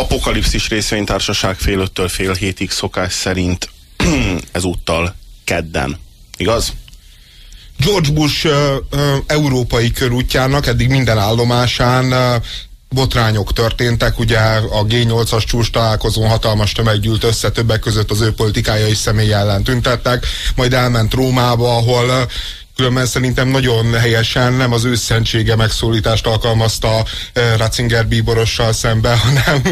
Apokalipszis részvénytársaság fél öttől fél hétig szokás szerint ezúttal kedden. Igaz? George Bush uh, uh, európai körútjának eddig minden állomásán uh, botrányok történtek, ugye a G8-as csúcs találkozón hatalmas tömeg gyűlt össze, többek között az ő politikája és személy ellen tüntettek, majd elment Rómába, ahol különben szerintem nagyon helyesen nem az őszentsége megszólítást alkalmazta Ratzinger bíborossal szembe, hanem,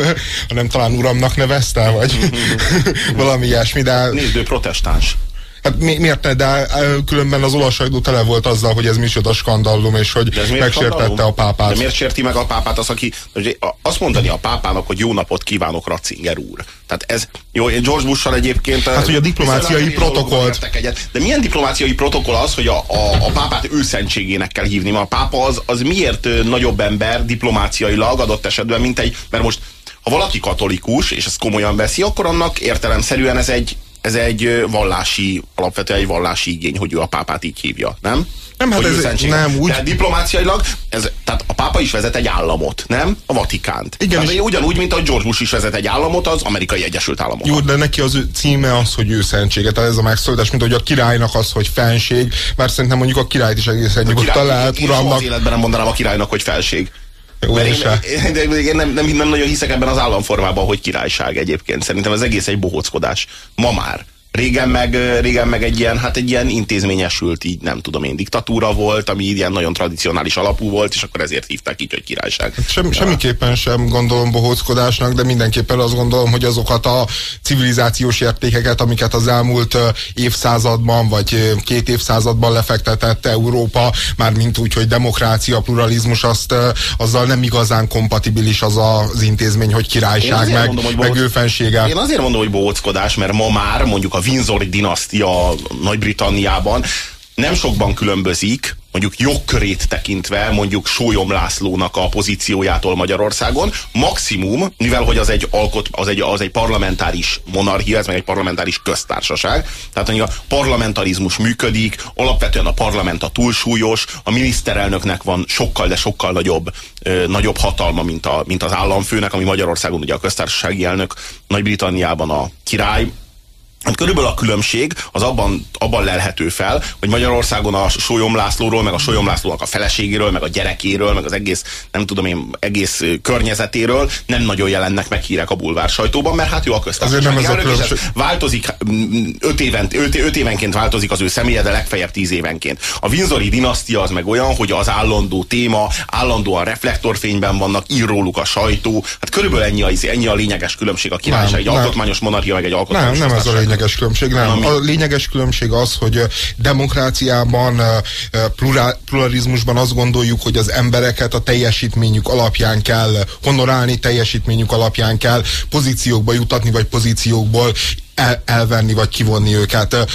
hanem talán uramnak nevezte, vagy valami ilyesmi, de... Nézd, ő protestáns. Hát mi, miért ne, de különben az olasz sajtó tele volt azzal, hogy ez micsoda skandallum, és hogy megsértette a pápát. De miért sérti meg a pápát az, aki azt mondani a pápának, hogy jó napot kívánok, Ratzinger úr. Tehát ez, jó, George Bush-sal egyébként... Hát, hogy a diplomáciai protokollt. De milyen diplomáciai protokoll az, hogy a, a, a pápát őszentségének kell hívni? Mert a pápa az, az miért nagyobb ember diplomáciailag adott esetben, mint egy... Mert most ha valaki katolikus, és ezt komolyan veszi, akkor annak értelemszerűen ez egy ez egy vallási, alapvetően egy vallási igény, hogy ő a pápát így hívja, nem? Nem, hát ez nem úgy. Tehát diplomáciailag, ez, tehát a pápa is vezet egy államot, nem? A Vatikánt. Igen. Tehát. Ugyanúgy, mint a George Bush is vezet egy államot, az amerikai Egyesült Államok. Jó, de neki az címe az, hogy ő szentsége. Tehát ez a megszólítás, mint hogy a királynak az, hogy fenség, mert szerintem mondjuk a királyt is egészen nyugodtan lehet uramnak. az életben nem mondanám a királynak, hogy felség. Mert én, én, én nem, nem, nem nagyon hiszek ebben az államformában, hogy királyság egyébként. Szerintem az egész egy bohóckodás. Ma már. Régen meg, régen meg egy ilyen, hát egy ilyen intézményesült, így nem tudom én, diktatúra volt, ami ilyen nagyon tradicionális alapú volt, és akkor ezért hívták így, hogy királyság. Hát sem, semmiképpen sem gondolom bohóckodásnak, de mindenképpen azt gondolom, hogy azokat a civilizációs értékeket, amiket az elmúlt évszázadban, vagy két évszázadban lefektetett Európa, már mint úgy, hogy demokrácia, pluralizmus, azt, azzal nem igazán kompatibilis az az intézmény, hogy királyság, meg, mondom, hogy meg őfensége. Én azért mondom, hogy bohóckodás, mert ma már mondjuk a Windsor dinasztia Nagy-Britanniában nem sokban különbözik, mondjuk jogkörét tekintve, mondjuk Sólyom Lászlónak a pozíciójától Magyarországon. Maximum, mivel hogy az egy, alkot, az egy, az egy parlamentáris monarchia, ez meg egy parlamentáris köztársaság, tehát a parlamentarizmus működik, alapvetően a parlament a túlsúlyos, a miniszterelnöknek van sokkal, de sokkal nagyobb, ö, nagyobb hatalma, mint, a, mint az államfőnek, ami Magyarországon ugye a köztársasági elnök, Nagy-Britanniában a király, körülbelül a különbség az abban, abban lelhető fel, hogy Magyarországon a Sólyom Lászlóról, meg a Sólyom Lászlónak a feleségéről, meg a gyerekéről, meg az egész, nem tudom én, egész környezetéről nem nagyon jelennek meg hírek a bulvár sajtóban, mert hát jó a köztársaság. nem ez a különbség. Változik, öt, éven, öt, öt évenként változik az ő személye, de legfeljebb tíz évenként. A Windsori dinasztia az meg olyan, hogy az állandó téma, állandóan reflektorfényben vannak, ír róluk a sajtó. Hát körülbelül ennyi a, ennyi a lényeges különbség a királyság, egy nem. alkotmányos monarchia, meg egy alkotmányos nem, nem ez a lényeges különbség, nem. A lényeges különbség az, hogy demokráciában, pluralizmusban azt gondoljuk, hogy az embereket a teljesítményük alapján kell honorálni, teljesítményük alapján kell pozíciókba jutatni, vagy pozíciókból el, elvenni vagy kivonni őket. A,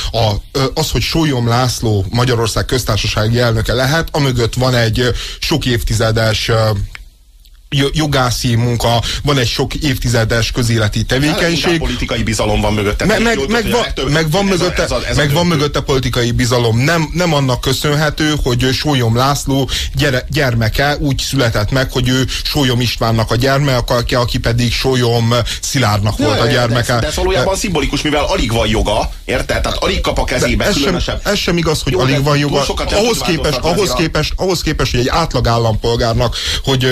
az, hogy Sólyom László Magyarország köztársasági elnöke lehet, amögött van egy sok évtizedes jogászi munka, van egy sok évtizedes közéleti tevékenység. politikai bizalom van mögötte. Me, meg, meg, va, meg, van mögötte, ez a, ez a meg van mögötte politikai bizalom. Nem, nem annak köszönhető, hogy Sólyom László gyere, gyermeke úgy született meg, hogy ő Sólyom Istvánnak a gyermeke, aki pedig Sólyom Szilárdnak volt a gyermeke. De, de ez valójában szimbolikus, mivel alig van joga, érted? Tehát alig kap a kezébe ez sem, ez sem igaz, hogy Jó, alig van joga. Ahhoz képest, ahhoz, képest, ahhoz képest, hogy egy átlag állampolgárnak, hogy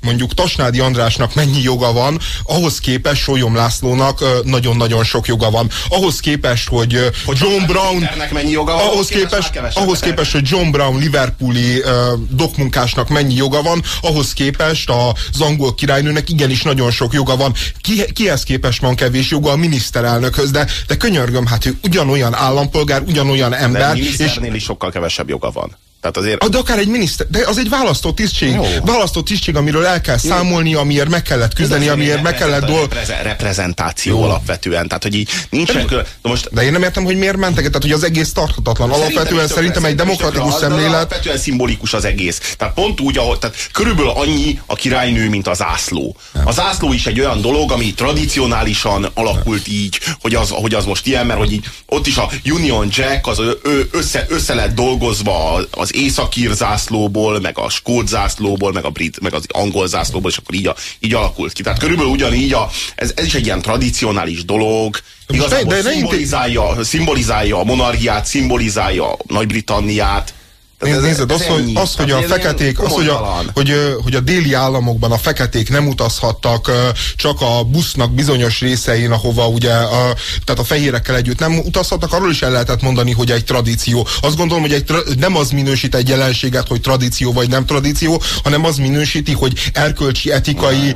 mondjuk mondjuk Tasnádi Andrásnak mennyi joga van, ahhoz képest Solyom Lászlónak nagyon-nagyon sok joga van. Ahhoz képest, hogy, hogy John Brown mennyi joga van, ahhoz képest, ahhoz képest, hogy John Brown Liverpooli dokmunkásnak mennyi joga van, ahhoz képest az angol királynőnek igenis nagyon sok joga van. Ki, kihez képest van kevés joga a miniszterelnökhöz, de, de könyörgöm, hát ő ugyanolyan állampolgár, ugyanolyan ember. De és... is sokkal kevesebb joga van. Tehát azért... Ah, de akár egy miniszter, de az egy választó tisztség. Jó. Választó tisztség, amiről el kell számolni, amiért meg kellett küzdeni, amiért meg kellett dolgozni. Repreze- reprezentáció alapvetően. Tehát, hogy így nincsen... Külön... De most De én nem értem, hogy miért mentek, tehát hogy az egész tarthatatlan. Alapvetően is szerintem egy tökre- demokratikus tökre az, de szemlélet. Alapvetően szimbolikus az egész. Tehát pont úgy, ahogy, tehát körülbelül annyi a királynő, mint az zászló. A zászló is egy olyan dolog, ami tradicionálisan alakult így, hogy az, hogy az most ilyen, mert hogy így, ott is a Union Jack az ö- ö- össze, össze lett dolgozva az- az északír zászlóból, meg a skót zászlóból, meg a brit, meg az angol zászlóból, és akkor így, a, így alakult ki. Tehát körülbelül ugyanígy a, ez, ez is egy ilyen tradicionális dolog, Igazából de inté- szimbolizálja, szimbolizálja a monarchiát, szimbolizálja Nagy-Britanniát. Tehát Nézd, ez- ez az, hogy, az, hogy a feketék, az, hogy a, hogy, hogy a déli államokban a feketék nem utazhattak csak a busznak bizonyos részein, ahova ugye, a, tehát a fehérekkel együtt nem utazhatnak, arról is el lehetett mondani, hogy egy tradíció. Azt gondolom, hogy egy, nem az minősít egy jelenséget, hogy tradíció vagy nem tradíció, hanem az minősíti, hogy erkölcsi, etikai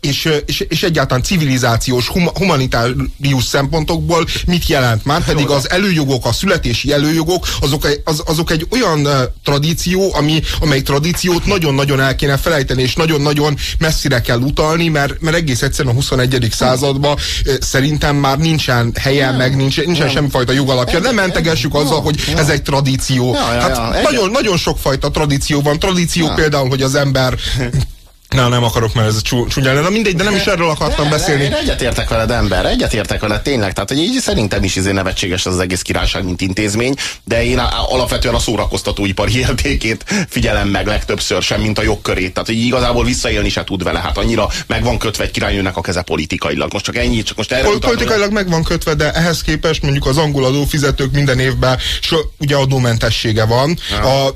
és, és, és egyáltalán civilizációs, huma, humanitárius szempontokból mit jelent. Már pedig az előjogok, a születési előjogok, azok, az, azok egy olyan tradíció, ami, amely tradíciót nagyon-nagyon el kéne felejteni, és nagyon-nagyon messzire kell utalni, mert, mert egész egyszerűen a 21. században szerintem már nincsen helye, meg nincs, nincsen semmifajta jogalapja. Nem mentegessük azzal, hogy ez egy tradíció. Ja, ja, Hát ja, nagyon, nagyon sokfajta tradíció van. Tradíció Ja. például, hogy az ember Na, nem akarok, mert ez csú, csúnya lenne. Na mindegy, de nem is erről akartam Ne, beszélni. Ne, én egyetértek veled, ember, egyetértek veled, tényleg. Tehát, hogy így szerintem is izé nevetséges az egész királyság, mint intézmény, de én alapvetően a szórakoztatóipari értékét figyelem meg legtöbbször sem, mint a jogkörét. Tehát, hogy igazából visszaélni se tud vele. Hát annyira meg van kötve egy királynőnek a keze politikailag. Most csak ennyi, csak most erre Pol- politikailag meg van kötve, de ehhez képest mondjuk az angol adófizetők minden évben so, ugye adómentessége van. A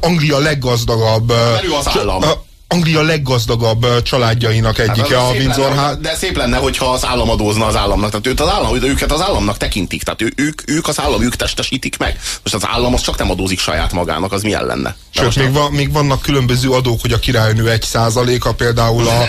Anglia leggazdagabb Mert ő az állam. a Anglia leggazdagabb családjainak Hát egyike az a Windsor lenne, ház. De szép lenne, hogyha az állam adózna az államnak. Tehát őt az állam, őket az államnak tekintik. Tehát ő, ők, ők az állam, ők testesítik meg. Most az állam az csak nem adózik saját magának, az milyen lenne? Sőt, még, van, még vannak különböző adók, hogy a királynő egy százaléka, például a,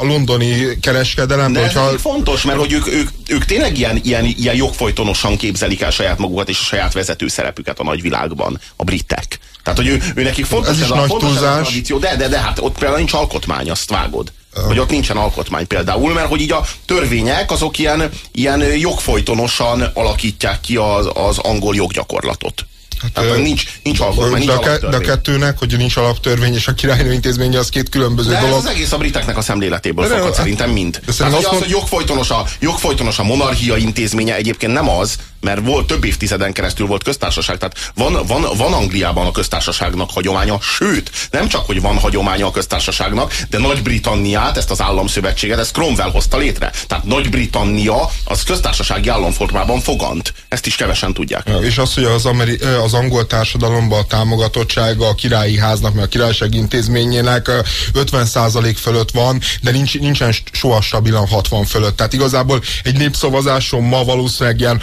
a londoni kereskedelemben, De ez hogyha hogyha... fontos, mert hogy ők, ők, ők tényleg ilyen, ilyen, ilyen jogfolytonosan képzelik el saját magukat és a saját vezető szerepüket a nagyvilágban, a britek. Tehát, hogy ő, ő nekik fontos Ez is ez, a, nagy fontos ez a tradíció, de, de, de hát ott például nincs alkotmány, azt vágod. Hogy ott nincsen alkotmány például, mert hogy így a törvények azok ilyen, ilyen jogfolytonosan alakítják ki az, az angol joggyakorlatot. Hát, Tehát ö, nincs, nincs alkotmány, nincs de, a, ke- de a alaptörvény. kettőnek, hogy nincs alaptörvény és a királynő intézménye, az két különböző De ez dolog. az egész a briteknek a szemléletéből De fakad szerintem mind. de Tehát, hogy az, hogy jogfolytonos a, jogfolytonos a monarchia intézménye egyébként nem az, mert volt több évtizeden keresztül volt köztársaság. Tehát van, van, van Angliában a köztársaságnak hagyománya, sőt, nem csak, hogy van hagyománya a köztársaságnak, de Nagy-Britanniát, ezt az államszövetséget, ezt Cromwell hozta létre. Tehát Nagy-Britannia az köztársasági államformában fogant. Ezt is kevesen tudják. Ja, és az, hogy az, ameri- az angol társadalomban a támogatottsága a királyi háznak, meg a királyság intézményének ö, 50% fölött van, de nincs, nincsen soha stabilan 60 fölött. Tehát igazából egy népszavazáson ma valószínűleg ilyen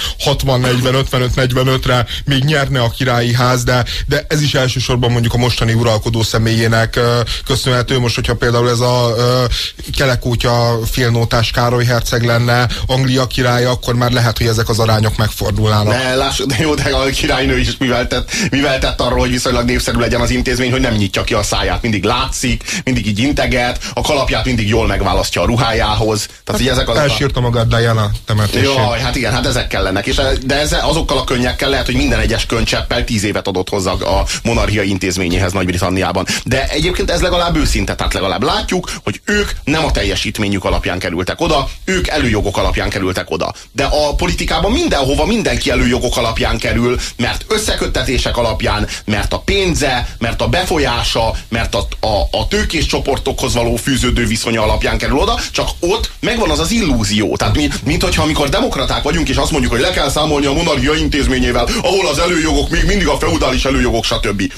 60-40-55-45-re még nyerne a királyi ház, de, de ez is elsősorban mondjuk a mostani uralkodó személyének köszönhető. Most, hogyha például ez a kelekútja félnótás Károly herceg lenne Anglia királya, akkor már lehet, hogy ezek az arányok megfordulnának. De lássuk, de jó, de a királynő is mivel tett, mivel tett arról, hogy viszonylag népszerű legyen az intézmény, hogy nem nyitja ki a száját. Mindig látszik, mindig így integet, a kalapját mindig jól megválasztja a ruhájához. Tehát, hogy ezek azok a... Elsírta magát Diana temetésén. Jaj, hát igen, hát ezek kellenek. És, de ezzel, azokkal a könnyekkel lehet, hogy minden egyes könycseppel tíz évet adott hozzá a monarchia intézményéhez Nagy-Britanniában. De egyébként ez legalább őszinte, tehát legalább látjuk, hogy ők nem a teljesítményük alapján kerültek oda, ők előjogok alapján kerültek oda. De a politikában mindenhova mindenki előjogok alapján kerül, mert összeköttetések alapján, mert a pénze, mert a befolyása, mert a, a, a tőkés csoportokhoz való fűződő viszonya alapján kerül oda, csak ott megvan az az illúzió. Tehát mi, mint hogyha amikor demokraták vagyunk, és azt mondjuk, hogy le kell számolni a monarchia intézményével, ahol az előjogok még mindig a feudális előjogok, stb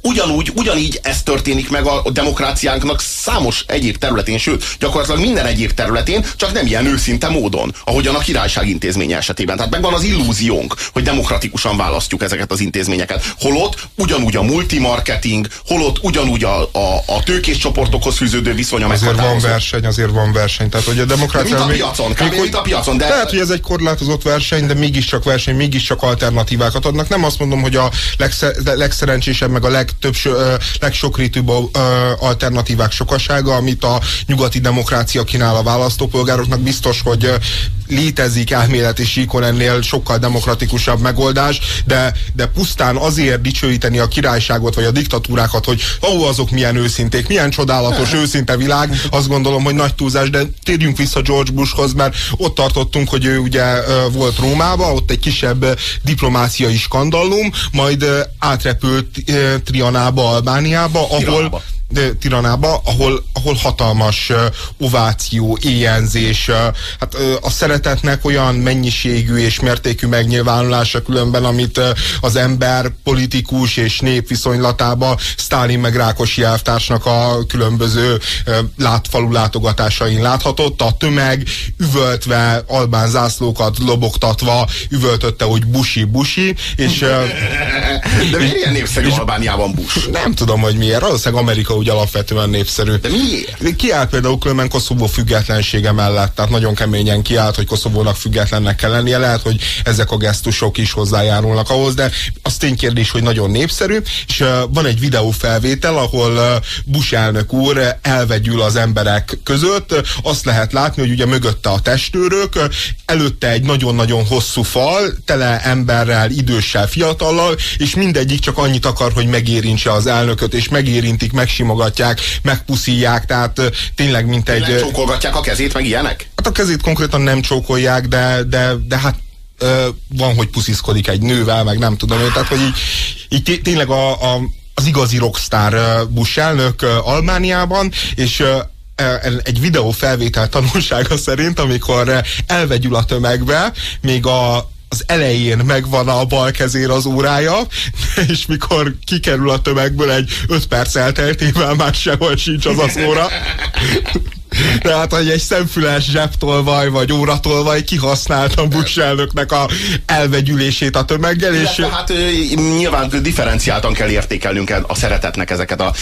ugyanúgy, ugyanígy ez történik meg a demokráciánknak számos egyéb területén, sőt, gyakorlatilag minden egyéb területén, csak nem ilyen őszinte módon, ahogyan a királyság intézménye esetében. Tehát megvan az illúziónk, hogy demokratikusan választjuk ezeket az intézményeket. Holott ugyanúgy a multimarketing, holott ugyanúgy a, a, a tőkés csoportokhoz fűződő viszony Azért van verseny, azért van verseny. Tehát, hogy a demokrácia... De mint a piacon, kb. mint a piacon, de... Lehet, hogy ez egy korlátozott verseny, de mégiscsak verseny, mégiscsak alternatívákat adnak. Nem azt mondom, hogy a legszer, legszerencsésebb, meg a legtöbb, legsokrétűbb alternatívák sokasága, amit a nyugati demokrácia kínál a választópolgároknak, biztos, hogy létezik elméleti síkon ennél sokkal demokratikusabb megoldás, de, de pusztán azért dicsőíteni a királyságot vagy a diktatúrákat, hogy ó, azok milyen őszinték, milyen csodálatos, őszinte világ, azt gondolom, hogy nagy túlzás, de térjünk vissza George Bushhoz, mert ott tartottunk, hogy ő ugye volt Rómába, ott egy kisebb diplomáciai skandallum, majd átrepült Trianába, Albániába, ahol Tiranába Tiranába, ahol, ahol hatalmas ováció, éjenzés, uh, hát a szeretetnek olyan mennyiségű és mértékű megnyilvánulása különben, amit az ember politikus és nép viszonylatába Sztálin meg Rákosi elvtársnak a különböző látfalú látogatásain láthatott. A tömeg üvöltve, albán zászlókat lobogtatva üvöltötte, hogy busi, busi, és... De miért ilyen népszerű Albániában Bush? Nem tudom, hogy miért. Valószínűleg Amerika úgy alapvetően népszerű. De miért? Kiállt például különben Koszovó függetlensége mellett, tehát nagyon keményen kiállt, hogy Koszovónak függetlennek kell lennie. Lehet, hogy ezek a gesztusok is hozzájárulnak ahhoz, de az ténykérdés, hogy nagyon népszerű, és van egy videófelvétel, ahol Bush elnök úr elvegyül az emberek között. Azt lehet látni, hogy ugye mögötte a testőrök, előtte egy nagyon-nagyon hosszú fal, tele emberrel, időssel, fiatallal, és mindegyik csak annyit akar, hogy megérintse az elnököt, és megérintik, megsimogatják simogatják, megpuszíják, tehát tényleg mint egy... Tényleg csókolgatják a kezét, meg ilyenek? Hát a kezét konkrétan nem csókolják, de, de, de hát van, hogy pusziszkodik egy nővel, meg nem tudom én, tehát hogy így, így tényleg a, a, az igazi rockstar Bush elnök Almániában, és egy videó felvétel tanulsága szerint, amikor elvegyül a tömegbe, még a az elején megvan a bal kezén az órája, és mikor kikerül a tömegből egy 5 perc elteltével már sehol sincs az az óra. Tehát, hogy egy szemfüles zsebtolvaj vagy óratolvaj kihasználtam Bush elnöknek a elvegyülését a tömeggel. És... hát nyilván differenciáltan kell értékelnünk a szeretetnek ezeket a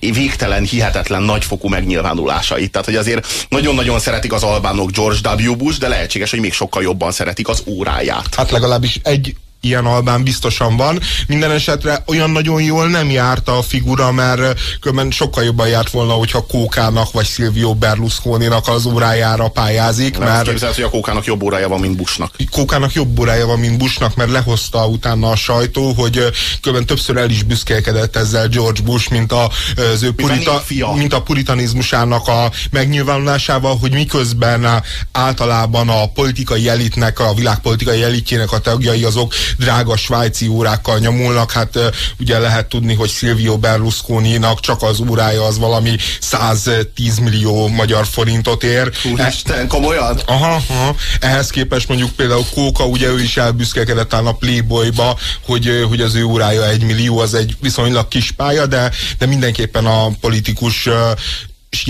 végtelen, hihetetlen nagyfokú megnyilvánulásait. Tehát, hogy azért nagyon-nagyon szeretik az albánok George W. Bush, de lehetséges, hogy még sokkal jobban szeretik az óráját. Hát legalábbis egy ilyen Albán biztosan van. Minden esetre olyan nagyon jól nem járt a figura, mert különben sokkal jobban járt volna, hogyha Kókának vagy Silvio Berlusconinak az órájára pályázik. Nem mert képzelhet, hogy a Kókának jobb órája van, mint Bushnak. Kókának jobb órája van, mint Bushnak, mert lehozta utána a sajtó, hogy különben többször el is büszkélkedett ezzel George Bush, mint a, az ő purita, mint a puritanizmusának a megnyilvánulásával, hogy miközben általában a politikai elitnek, a világpolitikai elitjének a tagjai azok drága svájci órákkal nyomulnak, hát ugye lehet tudni, hogy Silvio Berlusconi-nak csak az órája az valami 110 millió magyar forintot ér. Úristen, komolyan? Aha, aha. Ehhez képest mondjuk például Kóka, ugye ő is elbüszkekedett a Playboyba, hogy, hogy az ő órája egy millió, az egy viszonylag kis pálya, de, de mindenképpen a politikus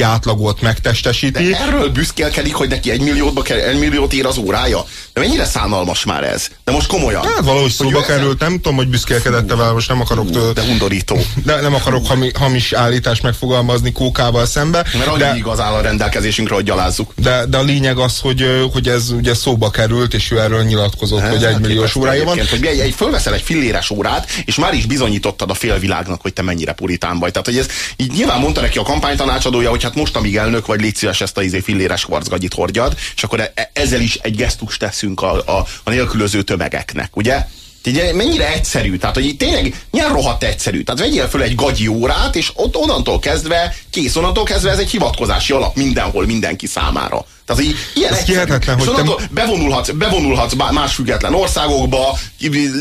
átlagot megtestesíti. De erről büszkélkedik, hogy neki egy, millióba kell, egy milliót ér az órája? De mennyire szánalmas már ez? De most komolyan. Hát valahogy szóba került, nem tudom, hogy büszkélkedette vele, most nem akarok... Fú, de undorító. De nem akarok hami, hamis állítást megfogalmazni Kókával szembe. Mert de, igaz áll a rendelkezésünkre, hogy gyalázzuk. De, de a lényeg az, hogy, hogy ez ugye szóba került, és ő erről nyilatkozott, hát, hogy egy milliós órája van. Hogy egy, egy, fölveszel egy filléres órát, és már is bizonyítottad a félvilágnak, hogy te mennyire puritán vagy. Tehát, hogy ez így nyilván mondta neki a kampánytanácsadója, hogy hát most, amíg elnök vagy, légy szíves ezt a izé filléres kvarcgagyit hordjad, és akkor e, e ezzel is egy gesztust teszünk a, a, a nélkülöző tömegeknek, ugye? Ugye, mennyire egyszerű, tehát hogy tényleg milyen rohadt egyszerű. Tehát vegyél föl egy gagyi órát, és ott onnantól kezdve, kész onnantól kezdve ez egy hivatkozási alap mindenhol, mindenki számára. Tehát így, ilyen Ez hihetetlen, hogy te... bevonulhatsz, bevonulhatsz más független országokba,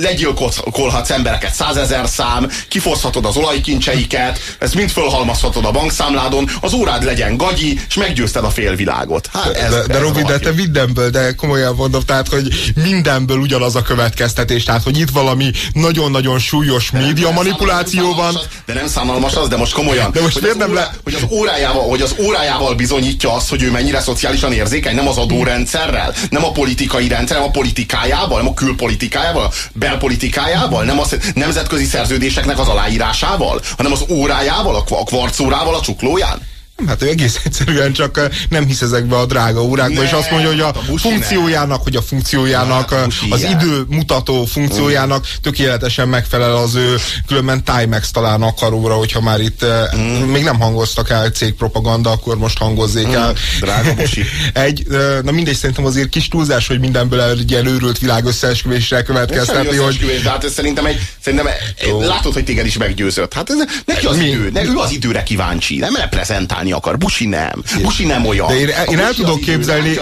legyilkolhatsz embereket százezer szám, kifoszthatod az olajkincseiket, ezt mind fölhalmazhatod a bankszámládon, az órád legyen gagyi, és meggyőzted a félvilágot. Hát ez, de, de ez Robi, de te mindenből, de komolyan mondom, tehát, hogy mindenből ugyanaz a következtetés, tehát, hogy itt valami nagyon-nagyon súlyos média manipuláció van. De nem szánalmas az, de most komolyan. De most hogy, az nem óra, le... hogy, az órájával, hogy az órájával bizonyítja azt, hogy ő mennyire szociálisan érzékeny, nem az adórendszerrel, nem a politikai rendszer, nem a politikájával, nem a külpolitikájával, belpolitikájával, nem a nemzetközi szerződéseknek az aláírásával, hanem az órájával, a kvarcórával, a csuklóján. Hát ő egész egyszerűen csak nem hisz ezekbe a drága órákba, ne, és azt mondja, hogy a, a funkciójának, hogy a funkciójának, ne, az idő mutató funkciójának mm. tökéletesen megfelel az ő különben Timex talán akaróra, hogyha már itt mm. még nem hangoztak el cégpropaganda, akkor most hangozzék mm. el. Drága busi. egy, na mindegy, szerintem azért kis túlzás, hogy mindenből egy ilyen őrült világ összeesküvésre következtetni, hogy... De hát ez szerintem egy, szerintem egy, látod, hogy téged is meggyőzött. Hát ez, neki az Mi? idő, ne, ő az időre kíváncsi, nem reprezentálni csinálni akar. Busi nem. Busi nem olyan. De én, én el tudok képzelni,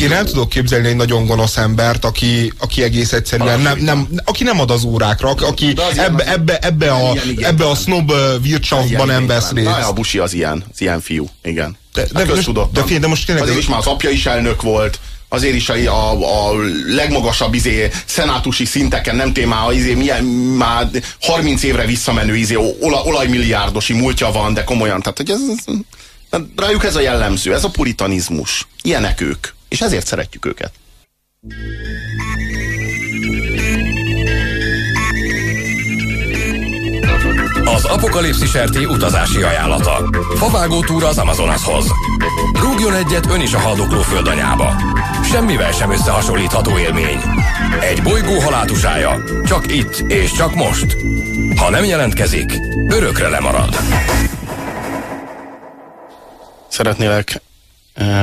én el tudok képzelni egy nagyon gonosz embert, aki, aki egész egyszerűen nem, nem, aki nem ad az órákra, aki ebbe, ebbe, ebbe, a, ebbe a snob Wirtschaftban nem vesz részt. Na, a Busi az ilyen, az ilyen fiú, igen. De, de, hát most, de, fél, de most tényleg... Azért is már az apja is elnök volt, azért is a, a, a legmagasabb izé, szenátusi szinteken, nem témá, izé, milyen, már 30 évre visszamenő izé, ola, olajmilliárdosi múltja van, de komolyan, tehát hogy ez, ez, rájuk ez a jellemző, ez a puritanizmus. Ilyenek ők, és ezért szeretjük őket. Az apokalipszis RT utazási ajánlata. Favágó túra az Amazonashoz. Rúgjon egyet ön is a haldokló földanyába. Semmivel sem összehasonlítható élmény. Egy bolygó halátusája. Csak itt és csak most. Ha nem jelentkezik, örökre lemarad. Szeretnélek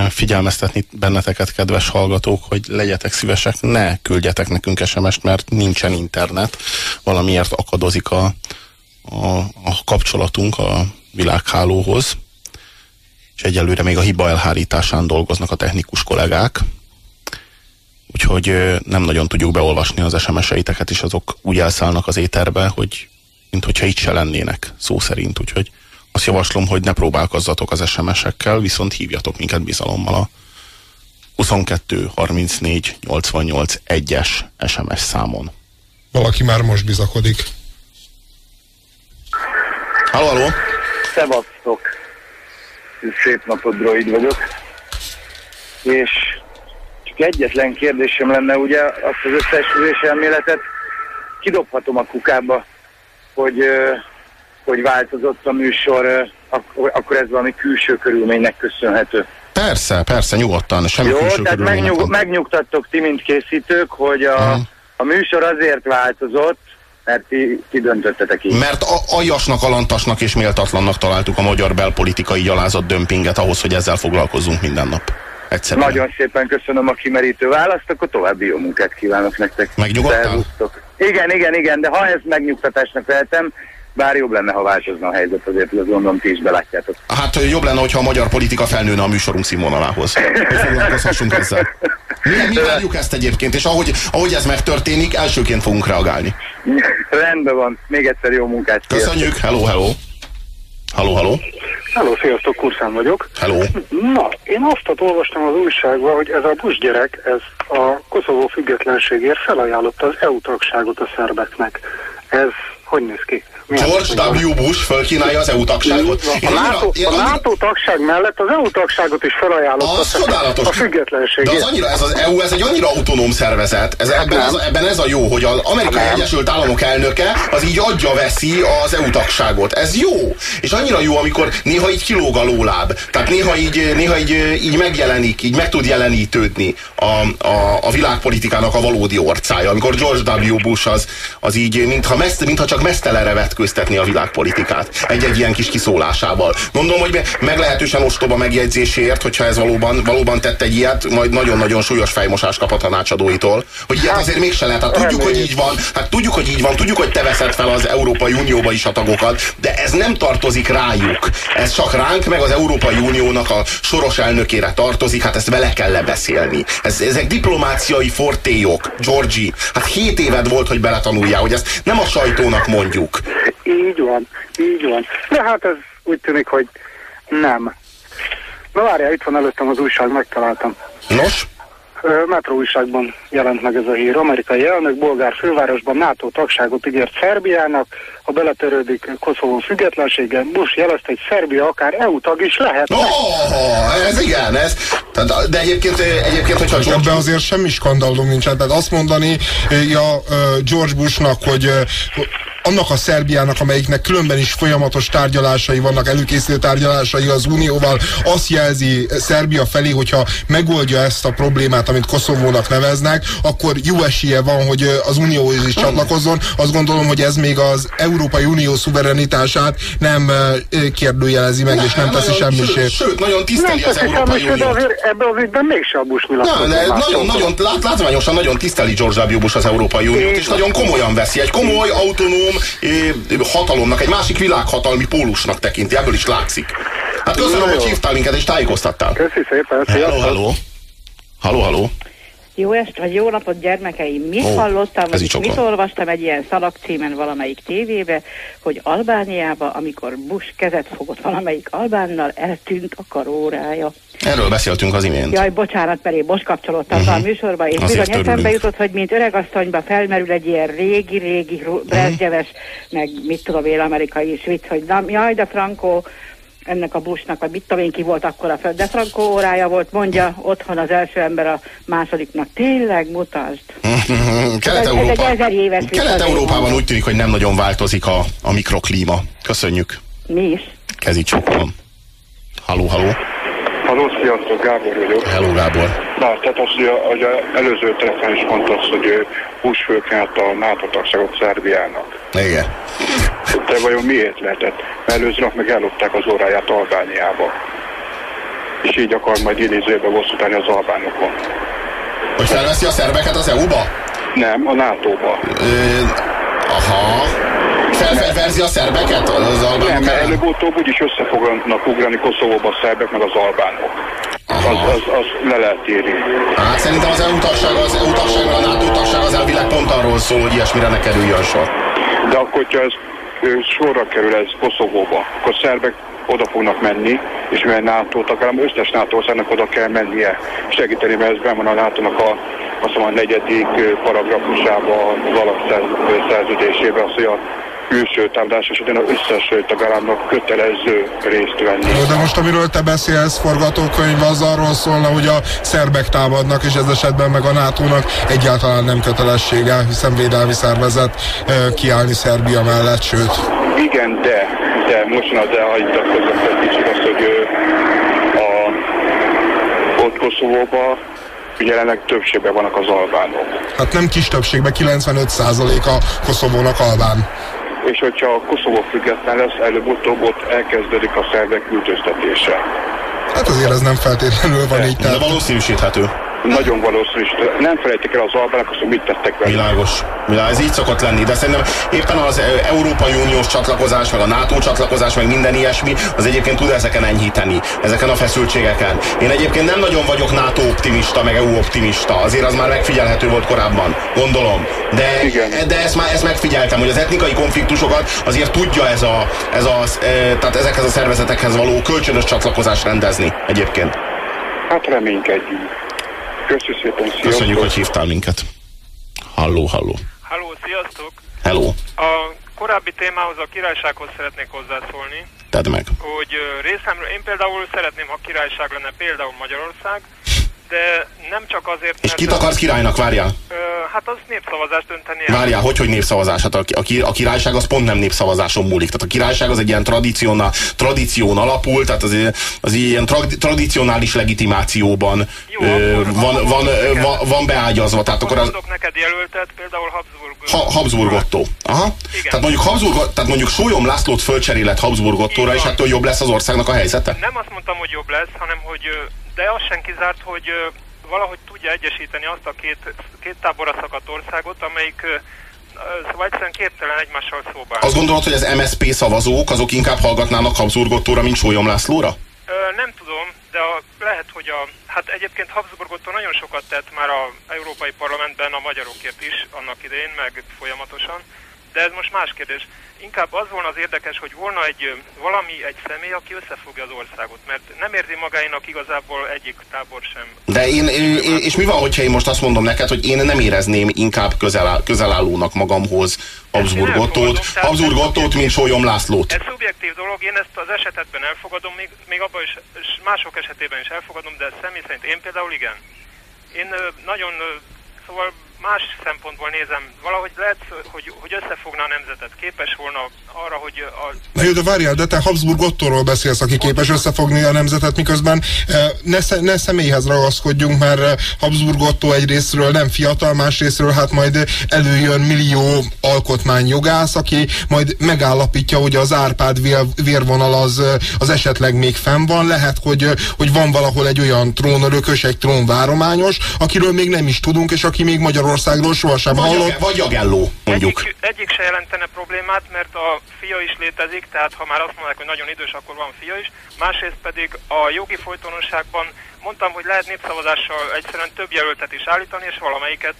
figyelmeztetni benneteket, kedves hallgatók, hogy legyetek szívesek, ne küldjetek nekünk SMS-t, mert nincsen internet. Valamiért akadozik a, a, a kapcsolatunk a világhálóhoz, és egyelőre még a hiba elhárításán dolgoznak a technikus kollégák, úgyhogy nem nagyon tudjuk beolvasni az SMS-eiteket, és azok úgy elszállnak az éterbe, hogy mint hogyha itt se lennének, szó szerint, úgyhogy azt javaslom, hogy ne próbálkozzatok az SMS-ekkel, viszont hívjatok minket bizalommal a 22 34 88 1-es SMS számon. Valaki már most bizakodik. Halló, halló! Szevasztok! Szép napot, Droid vagyok. És egyetlen kérdésem lenne, ugye azt az összeesküvés elméletet kidobhatom a kukába, hogy, hogy változott a műsor, akkor ez valami külső körülménynek köszönhető. Persze, persze, nyugodtan, semmi Jó, külső tehát megnyug, megnyugtattok ti, mint készítők, hogy a, hmm. a műsor azért változott, mert ti, ti döntöttetek így. Mert a, aljasnak, alantasnak és méltatlannak találtuk a magyar belpolitikai gyalázat dömpinget ahhoz, hogy ezzel foglalkozzunk minden nap. Egyszerűen. Nagyon szépen köszönöm a kimerítő választ, akkor további jó munkát kívánok nektek. Megnyugodtál? Igen, igen, igen, de ha ezt megnyugtatásnak vehetem, bár jobb lenne, ha változna a helyzet, azért hogy gondolom ti is belátjátok. Hát jobb lenne, hogyha a magyar politika felnőne a műsorunk színvonalához. Hogy foglalkozhassunk ezzel. Mi, mi várjuk ezt egyébként, és ahogy, ahogy ez megtörténik, elsőként fogunk reagálni. Rendben van. Még egyszer jó munkát. Köszönjük. Hello, hello. Hello, hello. Hello, sziasztok, Kurszán vagyok. Hello. Na, én azt olvastam az újságban, hogy ez a Bush gyerek, ez a Koszovó függetlenségért felajánlotta az EU tagságot a szerbeknek. Ez hogy néz ki? George W. Bush fölkínálja az EU tagságot. A, NATO, a NATO tagság mellett az EU tagságot is felajánlott az a, a függetlenség. De az annyira, ez az EU, ez egy annyira autonóm szervezet. Ez, ebben, ez, ebben ez a jó, hogy az Amerikai nem. Egyesült Államok elnöke az így adja-veszi az EU tagságot. Ez jó. És annyira jó, amikor néha így kilóg a lóláb. Tehát néha így, néha így, így megjelenik, így meg tud jelenítődni a, a, a világpolitikának a valódi orcája. Amikor George W. Bush az, az így, mintha, meszt, mintha csak mesztelenre vett levetkőztetni a világpolitikát. Egy-egy ilyen kis kiszólásával. Mondom, hogy meglehetősen ostoba megjegyzésért, hogyha ez valóban, valóban tett egy ilyet, majd nagyon-nagyon súlyos fejmosás kap a tanácsadóitól. Hogy ilyet azért mégse lehet. Hát tudjuk, hogy így van. Hát tudjuk, hogy így van. Tudjuk, hogy te veszed fel az Európai Unióba is a tagokat, de ez nem tartozik rájuk. Ez csak ránk, meg az Európai Uniónak a soros elnökére tartozik, hát ezt vele kell lebeszélni. Ez, ezek diplomáciai fortéjok, Georgi. Hát hét éved volt, hogy beletanuljál, hogy ezt nem a sajtónak mondjuk. Így van, így van. De hát ez úgy tűnik, hogy nem. Na várjál, itt van előttem az újság, megtaláltam. Nos? Metro újságban jelent meg ez a hír. Amerikai elnök bolgár fővárosban NATO tagságot ígért Szerbiának, ha beletörődik Koszovó függetlensége, Bush jelezte, hogy Szerbia akár EU tag is lehet. Oh, ez igen, ez. De egyébként, egyébként hogyha George... Ebben azért semmi skandalum nincsen. Tehát azt mondani ja, George Bushnak, hogy annak a Szerbiának, amelyiknek különben is folyamatos tárgyalásai vannak, előkészítő tárgyalásai az Unióval, azt jelzi Szerbia felé, hogyha megoldja ezt a problémát, amit Koszovónak neveznek, akkor jó esélye van, hogy az Unióhoz is csatlakozzon. Azt gondolom, hogy ez még az Európai Unió szuverenitását nem kérdőjelezi meg, ne, és nem teszi semmisét. Sőt, nagyon tiszteli az Európai Uniót. Ebben az ügyben mégse a Bush nagyon, nagyon, lát, látványosan nagyon tiszteli George W. Bush az Európai Uniót, és nagyon komolyan veszi. Egy komoly, autonóm hatalomnak, egy másik világhatalmi pólusnak tekinti. Ebből is látszik. Hát köszönöm, hogy hívtál minket és tájékoztattál. Köszi szépen. Hello, hello. Halló, halló. Jó est, vagy jó napot gyermekeim! Mit oh, hallottam, vagy mit olvastam egy ilyen szalagcímen valamelyik tévébe, hogy Albániába, amikor Bush kezet fogott valamelyik albánnal, eltűnt a karórája. Erről beszéltünk az imént. Jaj, bocsánat, mert most kapcsolódtam uh-huh. a mhm. műsorba, és Azért bizony eszembe jutott, hogy mint öregasszonyba felmerül egy ilyen régi-régi uh-huh. brezgyeves, meg mit tudom én, amerikai is vicc, hogy na, jaj, de Franco ennek a Bushnak, vagy mit tudom én ki volt akkor a föld, de Franco órája volt, mondja otthon az első ember a másodiknak, tényleg mutasd. Kelet-Európa, ez, Kelet-Európában úgy tűnik, hogy nem nagyon változik a, a mikroklíma. Köszönjük. Mi is. Kezi csókolom. Haló, haló. Halló, sziasztok, Gábor vagyok. Hello, Gábor. Na, tehát az, hogy, a, hogy a előző telefon is mondta azt, hogy fölkelt a NATO tagságot Szerbiának. Igen. De vajon miért lehetett? Mert előző nap meg ellopták az óráját Albániába. És így akar majd idézőbe bosszútálni az albánokon. Hogy felveszi a szerbeket az EU-ba? Nem, a NATO-ba. aha. Felfegyverzi a szerbeket az albánok Nem, mert előbb-utóbb úgyis össze fognak ugrani Koszovóba a szerbek meg az albánok. Az, az, az le lehet írni. Hát szerintem az EU tagság, az EU tagság, a NATO tagság az elvileg pont arról szól, hogy ilyesmire ne kerüljön sor. De akkor, hogyha ez sorra kerül ez Koszovóba, akkor szerbek oda fognak menni, és mivel NATO tagállam, összes NATO országnak oda kell mennie. Segíteni, mert ez ben van a NATO-nak a, azt mondom, a negyedik paragrafusában az alapszerződésében, az, hogy a külső támadás esetén az összes tagállamnak kötelező részt venni. Jó, de most amiről te beszélsz, forgatókönyv az arról szólna, hogy a szerbek támadnak, és ez esetben meg a NATO-nak egyáltalán nem kötelessége, hiszen védelmi szervezet kiállni Szerbia mellett, sőt. Igen, de, de most na, de hagyjatkozok egy kicsit azt, hogy a, ott Koszovóban jelenleg többségben vannak az albánok. Hát nem kis többségben, 95% a Koszovónak albán és hogyha a Koszovó független lesz, előbb-utóbb ott elkezdődik a szervek üldöztetése. Hát azért ez nem feltétlenül van így. De valószínűsíthető. Nagyon valószínű. Nem felejtik el az albánok, azt, hogy mit tettek vele. Világos. Világos. Ez így szokott lenni, de szerintem éppen az Európai Uniós csatlakozás, meg a NATO csatlakozás, meg minden ilyesmi, az egyébként tud ezeken enyhíteni, ezeken a feszültségeken. Én egyébként nem nagyon vagyok NATO optimista, meg EU optimista. Azért az már megfigyelhető volt korábban, gondolom. De, Igen. de ezt már ezt megfigyeltem, hogy az etnikai konfliktusokat azért tudja ez a, ez a, tehát ezekhez a szervezetekhez való kölcsönös csatlakozás rendezni egyébként. Hát reménykedjünk. Köszönjük szépen, sziasztok. Köszönjük, hogy hívtál minket. Halló, halló. Halló, sziasztok. Hello. A korábbi témához, a királysághoz szeretnék hozzászólni. Tedd meg. Hogy részemről, én például szeretném, ha királyság lenne például Magyarország, de nem csak azért, És kit akarsz királynak, várjál? Ö, hát az népszavazást dönteni Várjál, hogy, hogy népszavazás? Hát a, a, a királyság az pont nem népszavazáson múlik. Tehát a királyság az egy ilyen tradíción, tradíción alapul, tehát az, az ilyen tra, tradicionális legitimációban Jó, ö, van, akkor van, van, van beágyazva. Tehát akkor, akkor az, neked jelöltet, például Habsburg. Ha, Habsburg Otto. Aha. Igen. Tehát mondjuk, Habsburg, tehát mondjuk Sólyom Lászlót fölcserélet Habsburg Ottóra, és ettől jobb lesz az országnak a helyzete? Nem azt mondtam, hogy jobb lesz, hanem hogy de az sem kizárt, hogy valahogy tudja egyesíteni azt a két, két táborra szakadt országot, amelyik szóval egyszerűen képtelen egymással szóba. Azt gondolod, hogy az MSP szavazók azok inkább hallgatnának Habsburgottóra, mint Sólyom Lászlóra? Ö, nem tudom, de a, lehet, hogy a... Hát egyébként Habsburgottó nagyon sokat tett már a Európai Parlamentben a magyarokért is annak idején, meg folyamatosan. De ez most más kérdés. Inkább az volna az érdekes, hogy volna egy valami, egy személy, aki összefogja az országot, mert nem érzi magáinak igazából egyik tábor sem. De én, én és mi van, hogyha én most azt mondom neked, hogy én nem érezném inkább közel, közelállónak magamhoz Habsburg Ottót, Habsburg Ottót, mint Sólyom Lászlót? Ez szubjektív dolog, én ezt az esetetben elfogadom, még, még abban is, mások esetében is elfogadom, de személy szerint én például igen. Én nagyon, szóval más szempontból nézem, valahogy lehet, hogy, hogy összefogná a nemzetet, képes volna arra, hogy a... Na jó, de várjál, de te Habsburg Ottóról beszélsz, aki képes összefogni a nemzetet, miközben eh, ne, ne személyhez ragaszkodjunk, mert eh, Habsburg Ottó egy részről nem fiatal, más részről hát majd előjön millió alkotmányjogász, aki majd megállapítja, hogy az Árpád vérvonal az, eh, az esetleg még fenn van, lehet, hogy, hogy van valahol egy olyan trónörökös, egy trónvárományos, akiről még nem is tudunk, és aki még Magyarország Magyarországról sohasem vagy hallott. Vagy Jagelló, mondjuk. Egyik, egyik se jelentene problémát, mert a fia is létezik, tehát ha már azt mondják, hogy nagyon idős, akkor van fia is. Másrészt pedig a jogi folytonosságban mondtam, hogy lehet népszavazással egyszerűen több jelöltet is állítani, és valamelyiket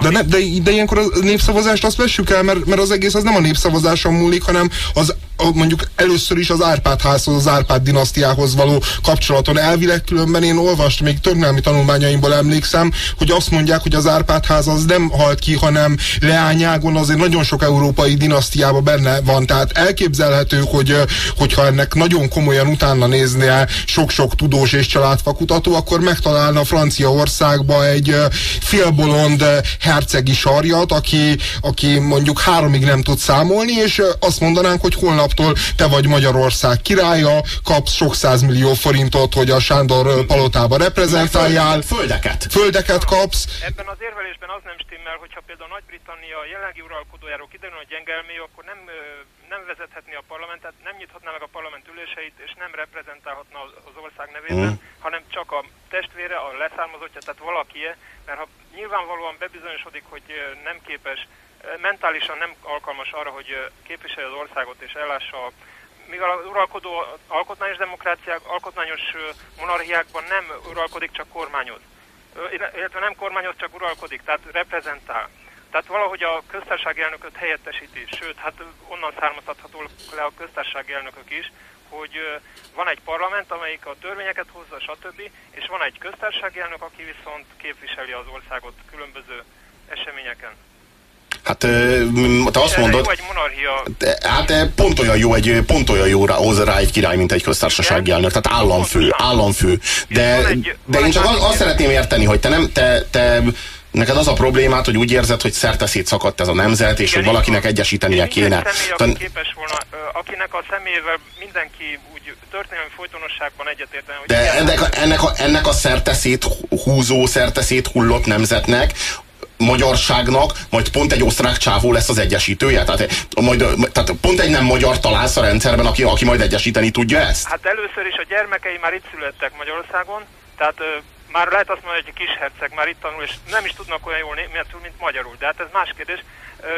de, ne, de, de ilyenkor a népszavazást azt vessük el, mert, mert az egész az nem a népszavazáson múlik, hanem az a, mondjuk először is az Árpád házhoz, az Árpád dinasztiához való kapcsolaton. Elvileg különben én olvastam, még történelmi tanulmányaimból emlékszem, hogy azt mondják, hogy az Árpád ház az nem halt ki, hanem leányágon azért nagyon sok európai dinasztiában benne van. Tehát elképzelhető, hogy hogyha ennek nagyon komolyan utána néznie sok-sok tudós és családfakutató, akkor megtalálna Franciaországba egy félbolond hercegi sarjat, aki, aki mondjuk háromig nem tud számolni, és azt mondanánk, hogy holnaptól te vagy Magyarország királya, kapsz sok millió forintot, hogy a Sándor palotába reprezentáljál. Földeket. Földeket kapsz. Ebben az érvelésben az nem stimmel, hogyha például Nagy-Britannia jelenlegi uralkodójáról kiderül, hogy gyenge elmélyű, akkor nem nem vezethetni a parlamentet, nem nyithatná meg a parlament üléseit, és nem reprezentálhatna az ország nevében, mm. hanem csak a testvére, a leszármazottja, tehát valaki, mert ha nyilvánvalóan bebizonyosodik, hogy nem képes, mentálisan nem alkalmas arra, hogy képviselje az országot és ellássa a mivel az uralkodó alkotmányos demokráciák, alkotmányos monarchiákban nem uralkodik, csak kormányoz. Illetve nem kormányoz, csak uralkodik, tehát reprezentál. Tehát valahogy a köztársasági elnököt helyettesíti, sőt, hát onnan származhatható le a köztársasági elnökök is, hogy van egy parlament, amelyik a törvényeket hozza, stb., és van egy köztársasági elnök, aki viszont képviseli az országot különböző eseményeken. Hát te azt mondod... Jó egy monarchia. Hát pont olyan jó, egy, pont olyan jó rá, hozzá rá egy király, mint egy köztársasági elnök. Tehát államfő, államfő. De, de én csak azt, azt szeretném érteni, hogy te nem, te, te Neked az a problémát, hogy úgy érzed, hogy szerte szakadt ez a nemzet, és Igen, hogy valakinek egyesítenie Én kéne. Személy, aki képes volna, akinek a személyével mindenki úgy történelmi folytonosságban egyetértene. De ennek a, ennek, a, ennek a szerte húzó, szerte hullott nemzetnek magyarságnak, majd pont egy osztrák csávó lesz az egyesítője? Tehát, majd, tehát pont egy nem magyar találsz a rendszerben, aki, aki majd egyesíteni tudja ezt? Hát először is a gyermekei már itt születtek Magyarországon, tehát már lehet azt mondani, hogy kis herceg már itt tanul, és nem is tudnak olyan jól németül, mint magyarul. De hát ez más kérdés.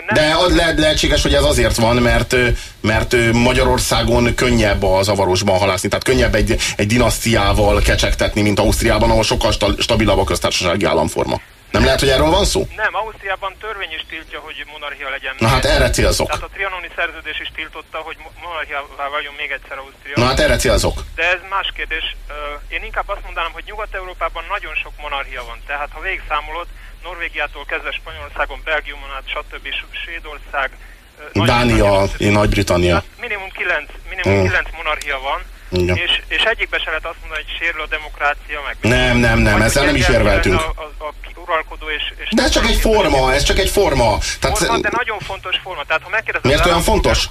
Nem De az le, lehetséges, hogy ez azért van, mert, mert Magyarországon könnyebb a zavarosban halászni, tehát könnyebb egy, egy dinasztiával kecsegtetni, mint Ausztriában, ahol sokkal stabilabb a köztársasági államforma. Nem lehet, hogy erről van szó? Nem, Ausztriában törvény is tiltja, hogy monarchia legyen. Na hát erre célzok. Tehát a trianoni szerződés is tiltotta, hogy monarchiává váljon még egyszer Ausztria. Na hát erre célzok. De ez más kérdés. Én inkább azt mondanám, hogy Nyugat-Európában nagyon sok monarchia van. Tehát ha végigszámolod, Norvégiától kezdve Spanyolországon, Belgiumon át, stb. Svédország, Dánia, Nagy-Britannia. Hát minimum 9, minimum mm. 9 monarchia van, Igen. És, és egyikbe se lehet azt mondani, hogy sérül a demokrácia, meg... Nem, nem, nem, ezzel nem is érveltünk. A, a, a uralkodó és, és de ez csak egy forma, ez csak egy forma. Tehát, forma, de nagyon fontos forma. Tehát ha megkérdezed Miért olyan fontos?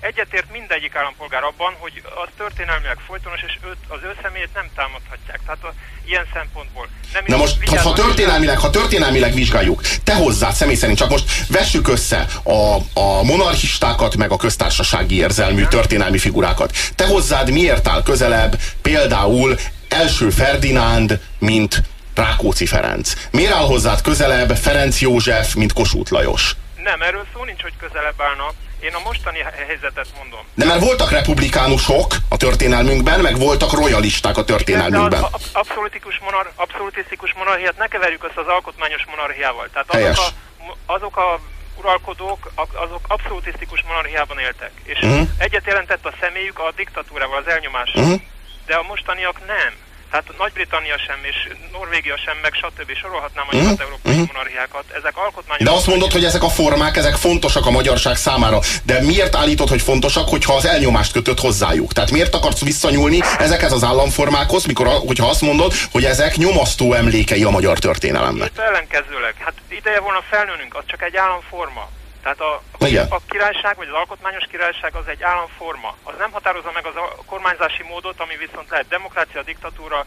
Egyetért mindegyik állampolgár abban, hogy az történelmileg folytonos, és őt, az ő személyét nem támadhatják. Tehát a, ilyen szempontból. Nem Na most, ha, ha, történelmileg, ha történelmileg vizsgáljuk, te hozzá személy szerint, csak most vessük össze a, a monarchistákat, meg a köztársasági érzelmű történelmi figurákat. Te hozzád miért áll közelebb például első Ferdinánd, mint Rákóczi Ferenc? Miért áll hozzád közelebb Ferenc József, mint Kossuth Lajos? Nem, erről szó nincs, hogy közelebb állnak. Én a mostani helyzetet mondom. De mert voltak republikánusok a történelmünkben, meg voltak royalisták a történelmünkben. De az abszolutikus, monar, abszolutisztikus monarchiát ne keverjük össze az alkotmányos monarchiával. Tehát azok a, azok a uralkodók, azok abszolutisztikus monarchiában éltek. És uh-huh. egyet jelentett a személyük a diktatúrával, az elnyomással. Uh-huh. De a mostaniak nem. Hát Nagy-Britannia sem, és Norvégia sem, meg stb. sorolhatnám a uh-huh. európai uh-huh. monarchiákat. Ezek alkotmányos... De azt mondod, hogy ezek a formák, ezek fontosak a magyarság számára. De miért állítod, hogy fontosak, hogyha az elnyomást kötött hozzájuk? Tehát miért akarsz visszanyúlni ezekhez az államformákhoz, mikor, hogyha azt mondod, hogy ezek nyomasztó emlékei a magyar történelemnek? Itt ellenkezőleg. Hát ideje volna felnőnünk, az csak egy államforma. Tehát a, a királyság, vagy az alkotmányos királyság az egy államforma. Az nem határozza meg az a kormányzási módot, ami viszont lehet demokrácia, diktatúra,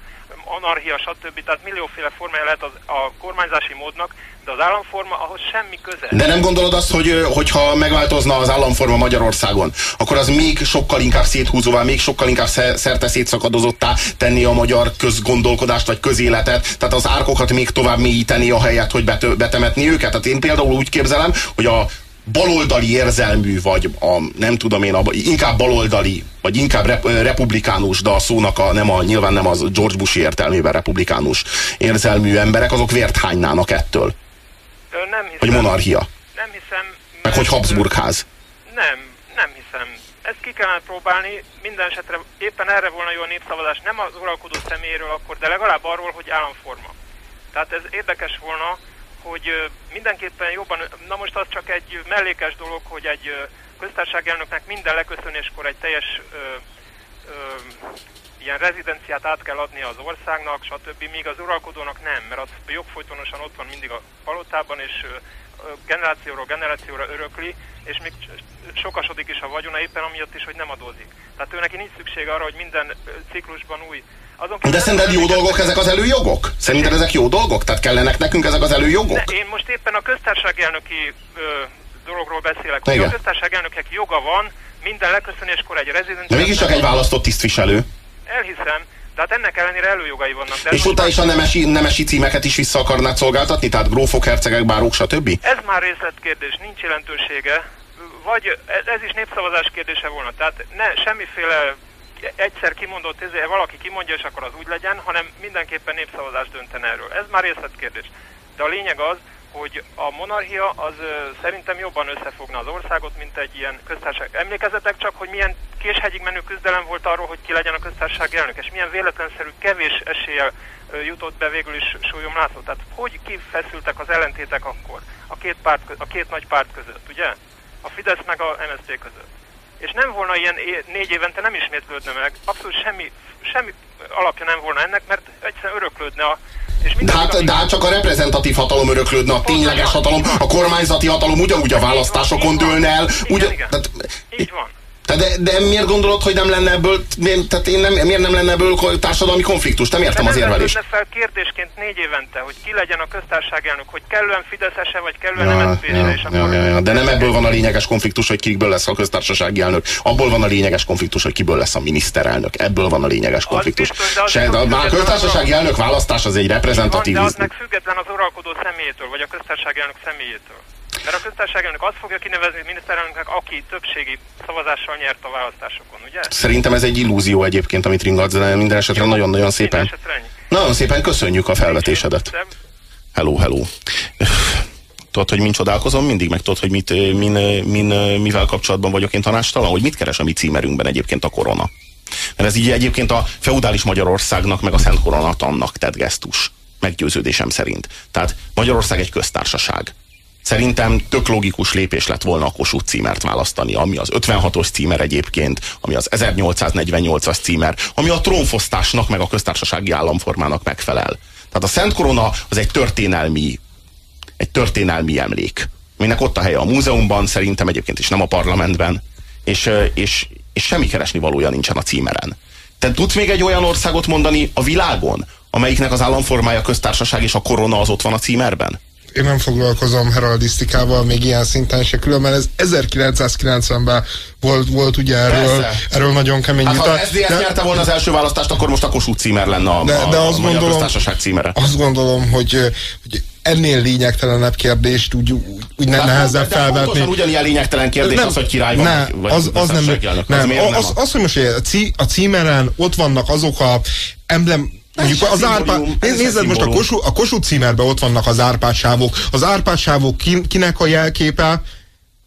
anarchia, stb. Tehát millióféle formája lehet az, a kormányzási módnak, de az államforma ahhoz semmi köze. De nem gondolod azt, hogy hogyha megváltozna az államforma Magyarországon, akkor az még sokkal inkább széthúzóvá, még sokkal inkább szerte szétszakadozottá tenni a magyar közgondolkodást vagy közéletet, tehát az árkokat még tovább mélyíteni a helyet, hogy betemetni őket. Tehát én például úgy képzelem, hogy a baloldali érzelmű, vagy a, nem tudom én, a, inkább baloldali, vagy inkább rep, republikánus, de a szónak a, nem a, nyilván nem az George Bush értelmében republikánus érzelmű emberek, azok vért hánynának ettől. Nem hiszem. Hogy monarchia. Nem hiszem. Meg hogy Habsburgház. Nem, nem hiszem. Ezt ki kellene próbálni, minden esetre éppen erre volna jó a népszavazás, nem az uralkodó személyéről akkor, de legalább arról, hogy államforma. Tehát ez érdekes volna, hogy mindenképpen jobban, na most az csak egy mellékes dolog, hogy egy köztársaságelnöknek minden leköszönéskor egy teljes ö, ö, ilyen rezidenciát át kell adni az országnak, stb. Míg az uralkodónak nem, mert az jogfolytonosan ott van mindig a palotában, és generációról generációra örökli, és még sokasodik is a vagyona éppen amiatt is, hogy nem adózik. Tehát ő neki nincs szüksége arra, hogy minden ciklusban új De szerinted jó dolgok ezek az előjogok? Szerinted ezek jó dolgok? Tehát kellenek nekünk ezek az előjogok? De én most éppen a köztársaság elnöki ö, dologról beszélek. Hogy a köztársaság elnökek joga van minden leköszönéskor egy rezidenciát... De mégiscsak egy választott tisztviselő. Elhiszem, tehát ennek ellenére előjogai vannak. De és utána is a nemesi, nemesi címeket is vissza akarnád szolgáltatni? Tehát grófok, hercegek, bárók, stb.? Ez már részletkérdés, nincs jelentősége. Vagy ez is népszavazás kérdése volna. Tehát ne, semmiféle egyszer kimondott, ezért valaki kimondja, és akkor az úgy legyen, hanem mindenképpen népszavazás dönten erről. Ez már részletkérdés. De a lényeg az, hogy a monarchia az ö, szerintem jobban összefogna az országot, mint egy ilyen köztársaság. Emlékezetek csak, hogy milyen késhegyig menő küzdelem volt arról, hogy ki legyen a köztársaság elnök, és milyen véletlenszerű kevés eséllyel ö, jutott be végül is Súlyom László. Tehát hogy kifeszültek az ellentétek akkor a két, párt, a két nagy párt között, ugye? A Fidesz meg a MSZP között és nem volna ilyen négy évente nem ismétlődne meg, abszolút semmi, semmi alapja nem volna ennek, mert egyszerűen öröklődne a és de, hát, de hát csak a reprezentatív hatalom öröklődne, a tényleges hatalom, a kormányzati hatalom ugyanúgy a választásokon dőlne el. Ugyan, igen, igen. Tehát, így van. De, de miért gondolod, hogy nem lenne ebből, tehát én nem, miért nem lenne ebből társadalmi konfliktus? Nem értem az érvelést. Nem fel kérdésként négy évente, hogy ki legyen a köztársaság elnök, hogy kellően Fideszese, vagy kellően ja, mszp ja, és ja, ja, ja, De nem ebből van a lényeges konfliktus, hogy kiből lesz a köztársasági elnök. Abból van a lényeges konfliktus, hogy kiből lesz a miniszterelnök. Ebből van a lényeges konfliktus. Az biztos, de az Se, de már a köztársasági elnök választás az egy reprezentatív. Van, de az meg független az uralkodó személyétől, vagy a köztársasági elnök személyétől. Mert a köztársaságelnök azt fogja kinevezni miniszterelnöknek, aki többségi szavazással nyert a választásokon, ugye? Szerintem ez egy illúzió egyébként, amit ringadsz, de minden esetre nagyon-nagyon szépen. Nagyon szépen köszönjük a felvetésedet. Hello, hello. Tudod, hogy mint csodálkozom mindig, meg tudod, hogy mit, min, min, mivel kapcsolatban vagyok én tanástalan, hogy mit keres a mi címerünkben egyébként a korona. Mert ez így egyébként a feudális Magyarországnak, meg a Szent Koronatannak tett gesztus. Meggyőződésem szerint. Tehát Magyarország egy köztársaság Szerintem tök logikus lépés lett volna a Kossuth címert választani, ami az 56-os címer egyébként, ami az 1848-as címer, ami a trónfosztásnak meg a köztársasági államformának megfelel. Tehát a Szent Korona az egy történelmi, egy történelmi emlék, aminek ott a helye a múzeumban, szerintem egyébként is nem a parlamentben, és, és, és semmi keresni valója nincsen a címeren. Te tudsz még egy olyan országot mondani a világon, amelyiknek az államformája köztársaság és a korona az ott van a címerben? Én nem foglalkozom heraldisztikával még ilyen szinten se, különben ez 1990-ben volt, volt ugye erről, erről nagyon kemény hát, Ha SZDSZ de, nyerte volna az első választást, akkor most a Kossuth címer lenne a, de, de a, azt a gondolom, címere. Azt gondolom, hogy, hogy ennél lényegtelenebb kérdést úgy, úgy ne, nehezebb felvetni. Pontosan ugyanilyen lényegtelen kérdés nem, az, hogy király van, ne, vagy, az, az nem, nem, nem, az, az, az, hogy most a, cí, a címeren ott vannak azok a emblem, Mondjuk az Árpád, nézd most a Kossuth, a Kossuth címerben ott vannak az Árpád-sávok. Az Árpád-sávok kinek a jelképe?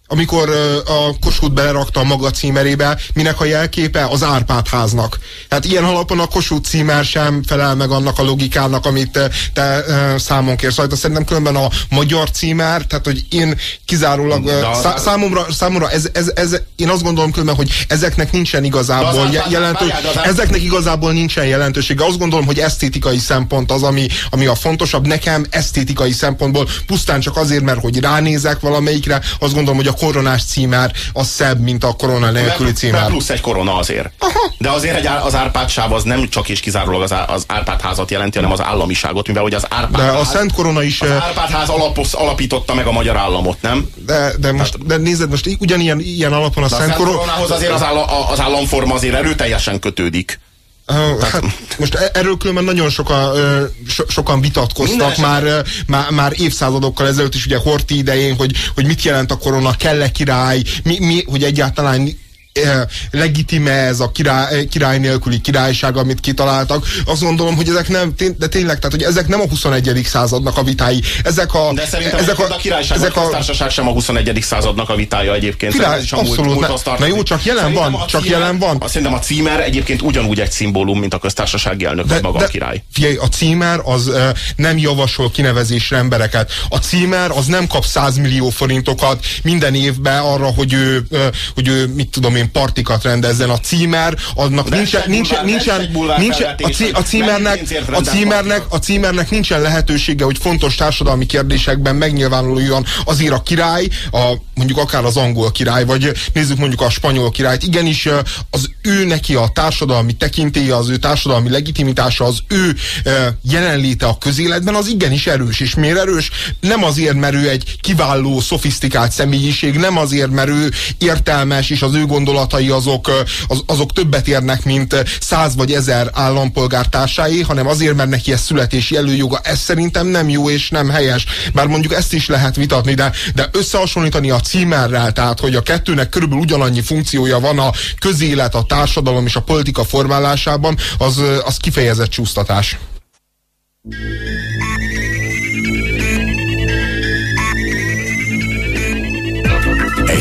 Amikor a Kossuth belerakta a maga címerébe, minek a jelképe az Árpád háznak. Hát ilyen alapon a Kossuth címer sem felel meg annak a logikának, amit te, számon kérsz. Szóval szerintem különben a magyar címer, tehát hogy én kizárólag szá, számomra, számomra ez, ez, ez, én azt gondolom különben, hogy ezeknek nincsen igazából jelentős, ezeknek igazából nincsen jelentősége. Azt gondolom, hogy esztétikai szempont az, ami, ami a fontosabb. Nekem esztétikai szempontból pusztán csak azért, mert hogy ránézek valamelyikre, azt gondolom, hogy a koronás címár az szebb, mint a korona nélküli címár. Plusz egy korona azért. Aha. De azért egy, az Árpád sáv az nem csak és kizárólag az, az Árpád házat jelenti, hanem az államiságot, mivel hogy az Árpád De a Szent Korona is... Az Árpád ház alapos, alapította meg a magyar államot, nem? De, de most, de nézed, most ugyanilyen ilyen alapon a, a Szent, Szent Koronához azért az, áll, az államforma azért erőteljesen kötődik. Hát most e- erről különben nagyon soka, so, sokan vitatkoztak már, már, már évszázadokkal ezelőtt is, ugye Horti idején, hogy, hogy mit jelent a korona, kell-e király, mi, mi, hogy egyáltalán legitime ez a király, király nélküli királyság, amit kitaláltak. Azt gondolom, hogy ezek nem, de tényleg, tehát hogy ezek nem a 21. századnak a vitái. Ezek a, de szerintem ezek a, a királyság ezek a, a sem a 21. századnak a vitája egyébként. Király, abszolút, múlt, múlt na jó, csak jelen szerintem van, csak címer, jelen van. Szerintem a címer egyébként ugyanúgy egy szimbólum, mint a köztársasági elnök, de, maga de, a király. Figyelj, a címer az uh, nem javasol kinevezésre embereket. A címer az nem kap 100 millió forintokat minden évben arra, hogy ő, hogy ő mit tudom én, én partikat rendezzen. A címer, annak nincsen, nincsen, nincsen, nincsen a, cí, a, címernek, a, címernek, a címernek nincsen lehetősége, hogy fontos társadalmi kérdésekben megnyilvánuljon azért a király, a, mondjuk akár az angol király, vagy nézzük mondjuk a spanyol királyt. Igenis az ő neki a társadalmi tekintélye, az ő társadalmi legitimitása, az ő jelenléte a közéletben az igenis erős. És miért erős? Nem azért, mert ő egy kiváló, szofisztikált személyiség, nem azért, mert ő értelmes, és az ő gondol gondolatai azok, az, azok többet érnek, mint száz vagy ezer állampolgár társai, hanem azért, mert neki ez születési előjoga. Ez szerintem nem jó és nem helyes. Bár mondjuk ezt is lehet vitatni, de, de összehasonlítani a címerrel, tehát hogy a kettőnek körülbelül ugyanannyi funkciója van a közélet, a társadalom és a politika formálásában, az, az kifejezett csúsztatás.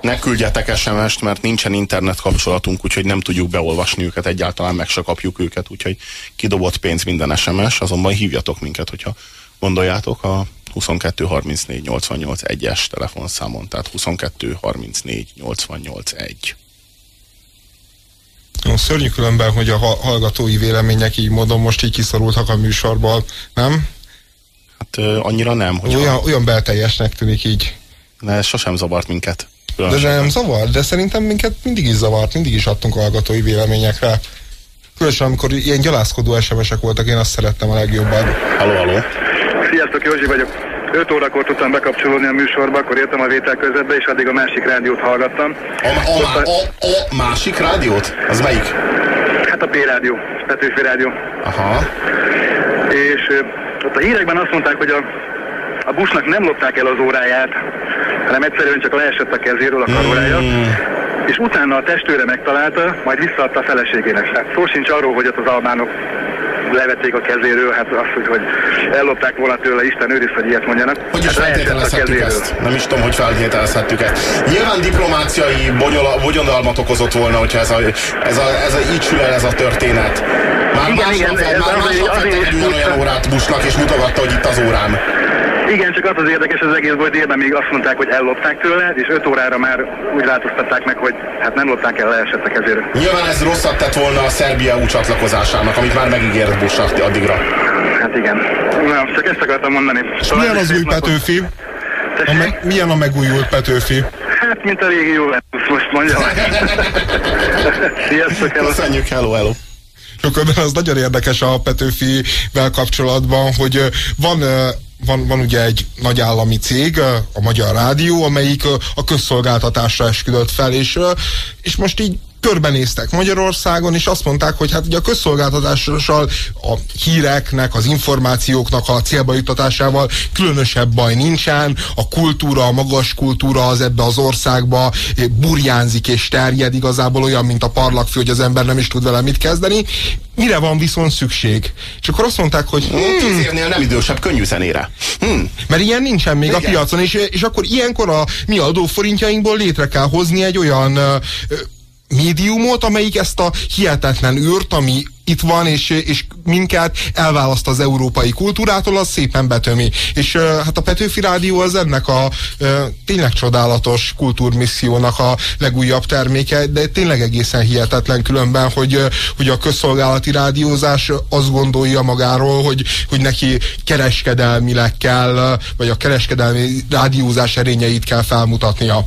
Ne küldjetek SMS-t, mert nincsen internet kapcsolatunk, úgyhogy nem tudjuk beolvasni őket, egyáltalán meg se kapjuk őket, úgyhogy kidobott pénz minden SMS, azonban hívjatok minket, hogyha gondoljátok a 22 34 88 1-es telefonszámon, tehát 22 34 88 1. Jó, szörnyű különben, hogy a hallgatói vélemények így módon most így kiszorultak a műsorból, nem? Hát annyira nem. Hogyha... Olyan, olyan belteljesnek tűnik így. Ez sosem zavart minket. De, de nem zavar, de szerintem minket mindig is zavart, mindig is adtunk hallgatói véleményekre. Különösen amikor ilyen gyalászkodó SMS-ek voltak, én azt szerettem a legjobban. Halló, halló. Sziasztok, Józsi vagyok. 5 órakor tudtam bekapcsolódni a műsorba, akkor értem a vétel közepbe, és addig a másik rádiót hallgattam. A, a, a, a, a másik rádiót? Az melyik? Hát a P-rádió, Petőfi rádió. Aha. És ott a hírekben azt mondták, hogy a, a busnak nem lopták el az óráját, hanem egyszerűen csak leesett a kezéről a karórája. Mm. és utána a testőre megtalálta, majd visszaadta a feleségének. Tehát szó sincs arról, hogy ott az albánok levették a kezéről, hát azt, hogy, hogy ellopták volna tőle, Isten őriz, hogy ilyet mondjanak. Hogy is hát ezt? Nem is tudom, hogy feltételezhettük ezt. Nyilván diplomáciai bonyodalmat okozott volna, hogyha ez a, ez a, ez a így sül el ez a történet. Már igen, igen, fel, már másnap egy ugyanolyan órát Bushnak, és mutogatta, hogy itt az órám. Igen, csak az az érdekes az egész, hogy délben még azt mondták, hogy ellopták tőle, és 5 órára már úgy változtatták meg, hogy hát nem lopták el, leesett a kezéről. Nyilván ez rosszat tett volna a Szerbia EU csatlakozásának, amit már megígért Bush addigra. Hát igen. Na, csak ezt akartam mondani. És milyen az új Petőfi? A me- milyen a megújult Petőfi? Hát, mint a régi Juventus, most mondja. Sziasztok, hello. Köszönjük, hello, hello. Sokkal az nagyon érdekes a Petőfivel kapcsolatban, hogy van van, van ugye egy nagy állami cég, a Magyar Rádió, amelyik a közszolgáltatásra esküdött fel, és, és most így körbenéztek Magyarországon, és azt mondták, hogy hát ugye a közszolgáltatással a híreknek, az információknak a célba jutatásával különösebb baj nincsen, a kultúra, a magas kultúra az ebbe az országba burjánzik és terjed igazából olyan, mint a parlagfű, hogy az ember nem is tud vele mit kezdeni. Mire van viszont szükség? És akkor azt mondták, hogy... Hmm, Tíz évnél nem idősebb könnyű zenére. Hmm. Mert ilyen nincsen még Igen. a piacon, és, és akkor ilyenkor a mi adóforintjainkból létre kell hozni egy olyan médiumot, amelyik ezt a hihetetlen űrt, ami itt van, és, és minket elválaszt az európai kultúrától, az szépen betömi. És hát a Petőfi Rádió az ennek a tényleg csodálatos kultúrmissziónak a legújabb terméke, de tényleg egészen hihetetlen különben, hogy, hogy a közszolgálati rádiózás azt gondolja magáról, hogy, hogy neki kereskedelmileg kell, vagy a kereskedelmi rádiózás erényeit kell felmutatnia.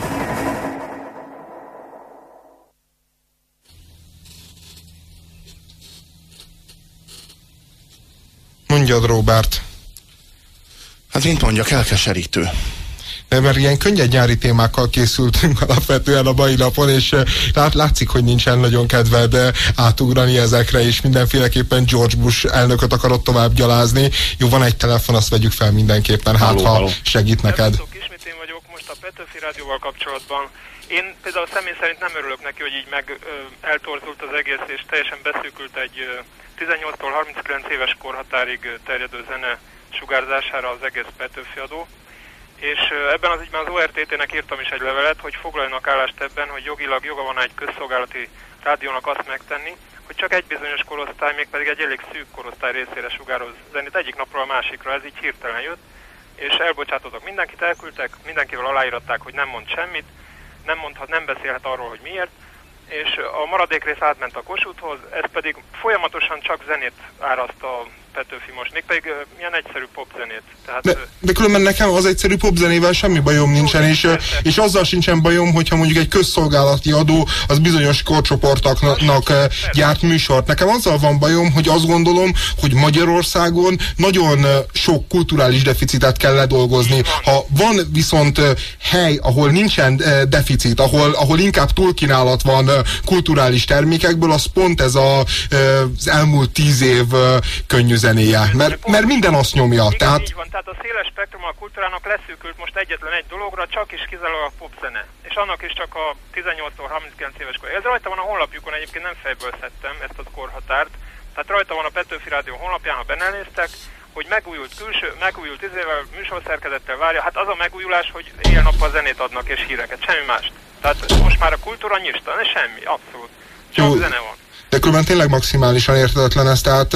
Mondjad, Robert. Hát mint mondjak, elkeserítő. De mert ilyen könnyed nyári témákkal készültünk alapvetően a mai napon, és eh, lát, látszik, hogy nincsen nagyon kedved átugrani ezekre, és mindenféleképpen George Bush elnököt akarott tovább gyalázni. Jó, van egy telefon, azt vegyük fel mindenképpen, hát halló, ha halló. segít neked. Ismét én vagyok most a Petőfi Rádióval kapcsolatban. Én például személy szerint nem örülök neki, hogy így meg ö, eltorzult az egész, és teljesen beszűkült egy ö, 18-tól 39 éves korhatárig terjedő zene sugárzására az egész Petőfi adó. És ebben az ügyben az ORTT-nek írtam is egy levelet, hogy foglaljanak állást ebben, hogy jogilag joga van egy közszolgálati rádiónak azt megtenni, hogy csak egy bizonyos korosztály, mégpedig egy elég szűk korosztály részére sugároz zenét egyik napról a másikra, ez így hirtelen jött, és elbocsátottak mindenkit, elküldtek, mindenkivel aláíratták, hogy nem mond semmit, nem mondhat, nem beszélhet arról, hogy miért, és a maradék rész átment a Kossuthhoz, ez pedig folyamatosan csak zenét áraszt a Petőfi most, mégpedig uh, milyen egyszerű popzenét. Tehát, de, de különben nekem az egyszerű popzenével semmi bajom nincsen, és, és azzal sincsen bajom, hogyha mondjuk egy közszolgálati adó az bizonyos korcsoportoknak gyárt műsort. Nekem azzal van bajom, hogy azt gondolom, hogy Magyarországon nagyon sok kulturális deficitet kell ledolgozni. Ha van viszont hely, ahol nincsen deficit, ahol, ahol inkább túlkínálat van kulturális termékekből, az pont ez a, az elmúlt tíz év könnyű zenéje, mert, mert minden azt nyomja. Igen, tehát... így van, tehát a széles spektrum a kultúrának leszűkült most egyetlen egy dologra, csak is kizárólag a popzene. És annak is csak a 18-tól 39 éves kor. Ez rajta van a honlapjukon, egyébként nem fejből szedtem ezt a korhatárt. Tehát rajta van a Petőfi Rádió honlapján, ha beneléztek, hogy megújult külső, megújult izével, műsorszerkezettel várja. Hát az a megújulás, hogy éjjel-nappal zenét adnak és híreket, semmi más. Tehát most már a kultúra nyista, ne semmi, abszolút. Csak Jó. zene van de különben tényleg maximálisan értetetlen ez. Tehát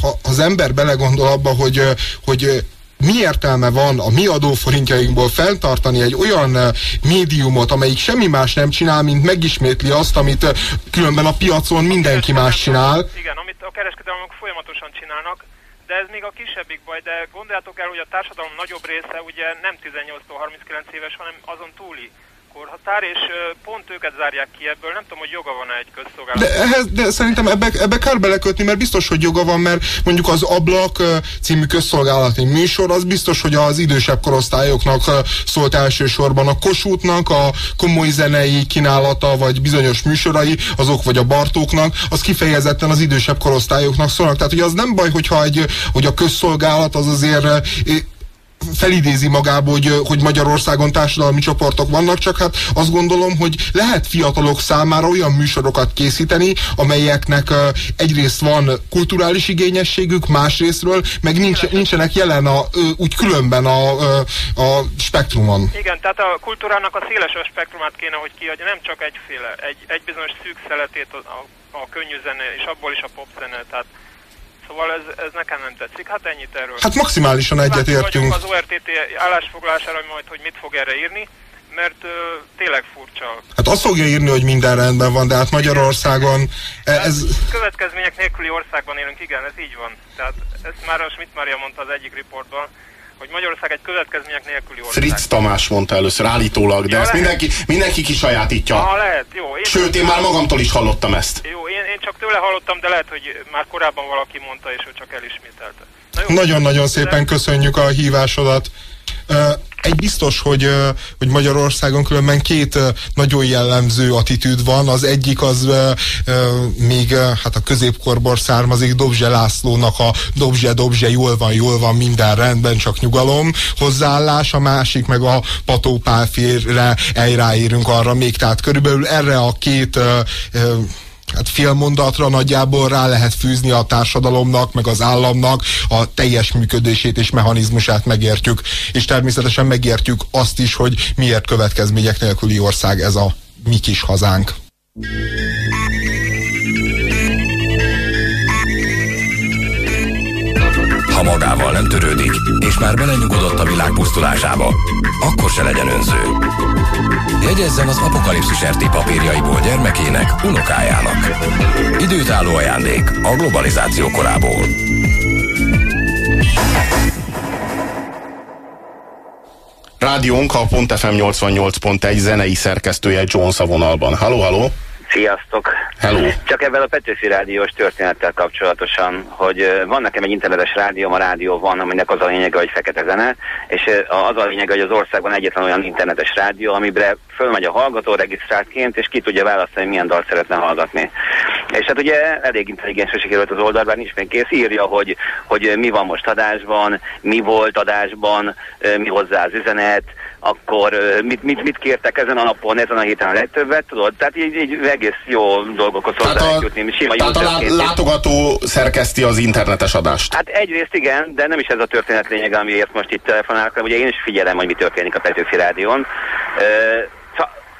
ha az ember belegondol abba, hogy, hogy mi értelme van a mi adóforintjainkból fenntartani egy olyan médiumot, amelyik semmi más nem csinál, mint megismétli azt, amit különben a piacon mindenki más csinál. Igen, amit a kereskedelmek folyamatosan csinálnak, de ez még a kisebbik baj, de gondoljátok el, hogy a társadalom nagyobb része ugye nem 18-39 éves, hanem azon túli korhatár, és pont őket zárják ki ebből. Nem tudom, hogy joga van-e egy közszolgálat. De, ehhez, de szerintem ebbe, ebbe kell belekötni, mert biztos, hogy joga van, mert mondjuk az Ablak című közszolgálati műsor, az biztos, hogy az idősebb korosztályoknak szólt elsősorban a Kossuthnak, a komoly zenei kínálata, vagy bizonyos műsorai, azok vagy a Bartóknak, az kifejezetten az idősebb korosztályoknak szólnak. Tehát hogy az nem baj, hogyha egy, hogy a közszolgálat az azért felidézi magából, hogy, hogy Magyarországon társadalmi csoportok vannak, csak hát azt gondolom, hogy lehet fiatalok számára olyan műsorokat készíteni, amelyeknek egyrészt van kulturális igényességük, másrésztről meg nincs, nincsenek jelen a, úgy különben a, a spektrumon. Igen, tehát a kultúrának a széles a spektrumát kéne, hogy kiadja, nem csak egyféle, egy, egy bizonyos szűk szeletét a, a, a könnyű zene, és abból is a pop zene, tehát Szóval ez, ez nekem nem tetszik. Hát ennyit erről. Hát maximálisan egyetértünk. az ORTT állásfoglalására, majd, hogy mit fog erre írni, mert ö, tényleg furcsa. Hát azt fogja írni, hogy minden rendben van, de hát Magyarországon e, ez... Következmények nélküli országban élünk, igen, ez így van. Tehát ezt már a Schmidt Maria mondta az egyik riportban, hogy Magyarország egy következmények nélküli ország. Fritz Tamás mondta először állítólag, de ja, ezt mindenki, mindenki kisajátítja. Ha, lehet, jó. Én Sőt, én már magamtól is hallottam ezt. Jó, én, én csak tőle hallottam, de lehet, hogy már korábban valaki mondta, és ő csak elismételte. Nagyon-nagyon szépen köszönjük a hívásodat. Egy biztos, hogy, hogy Magyarországon különben két nagyon jellemző attitűd van. Az egyik az még hát a középkorból származik Dobzse Lászlónak a Dobzse, Dobzse, jól van, jól van, minden rendben, csak nyugalom hozzáállás, a másik meg a Pató Pálférre elráérünk arra még, tehát körülbelül erre a két hát fél mondatra nagyjából rá lehet fűzni a társadalomnak, meg az államnak a teljes működését és mechanizmusát megértjük. És természetesen megértjük azt is, hogy miért következmények nélküli ország ez a mi kis hazánk. Magával nem törődik, és már belenyugodott a világ pusztulásába, akkor se legyen önző. Jegyezzen az apokalipszis RT papírjaiból gyermekének, unokájának. Időtálló ajándék a globalizáció korából. Rádiónk a .fm 88.1 zenei szerkesztője John Savonalban. Halló, halló! Sziasztok! Hello. Csak ebben a Petőfi rádiós történettel kapcsolatosan, hogy van nekem egy internetes rádió, a rádió van, aminek az a lényege, hogy fekete zene, és az a lényege, hogy az országban egyetlen olyan internetes rádió, amiben fölmegy a hallgató regisztráltként, és ki tudja választani, milyen dalt szeretne hallgatni. És hát ugye elég intelligensre sikerült az oldalban, nincs még kész, írja, hogy, hogy mi van most adásban, mi volt adásban, mi hozzá az üzenet, akkor mit, mit, mit kértek ezen a napon, ezen a héten a legtöbbet, tudod? Tehát így, így egész jó dolgokhoz hozzá jutni. Sima tehát a látogató szerkeszti az internetes adást. Hát egyrészt igen, de nem is ez a történet lényeg, amiért most itt telefonálok, hanem ugye én is figyelem, hogy mi történik a Petőfi Rádión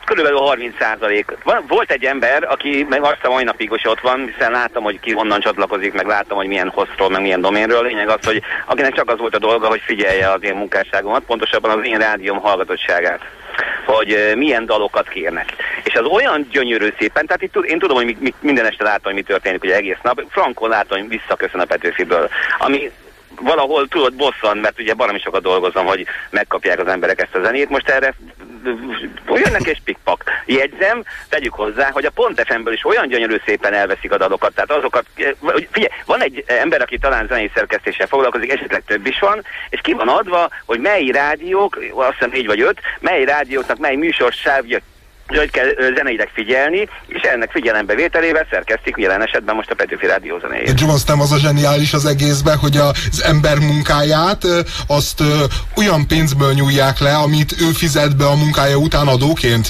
körülbelül 30 százalék. Volt egy ember, aki meg azt a mai napig is ott van, hiszen láttam, hogy ki honnan csatlakozik, meg láttam, hogy milyen hostról, meg milyen doménről. Lényeg az, hogy akinek csak az volt a dolga, hogy figyelje az én munkásságomat, pontosabban az én rádióm hallgatottságát hogy milyen dalokat kérnek. És az olyan gyönyörű szépen, tehát itt én tudom, hogy mi, mi, minden este látom, hogy mi történik ugye egész nap. Frankon látom, hogy visszaköszön a Petőfiből. Ami valahol tudod bosszan, mert ugye baromi sokat dolgozom, hogy megkapják az emberek ezt a zenét. Most erre jönnek és pikpak. Jegyzem, tegyük hozzá, hogy a Pont FM-ből is olyan gyönyörű szépen elveszik a dalokat. Tehát azokat, figyelj, van egy ember, aki talán zenei szerkesztéssel foglalkozik, esetleg több is van, és ki van adva, hogy mely rádiók, azt hiszem négy vagy öt, mely rádióknak mely műsorsávja hogy kell zeneileg figyelni, és ennek figyelembevételével szerkesztik jelen esetben most a Petőfi Rádió zenéjét. Jones nem az a zseniális az egészben, hogy az ember munkáját azt olyan pénzből nyúlják le, amit ő fizet be a munkája után adóként.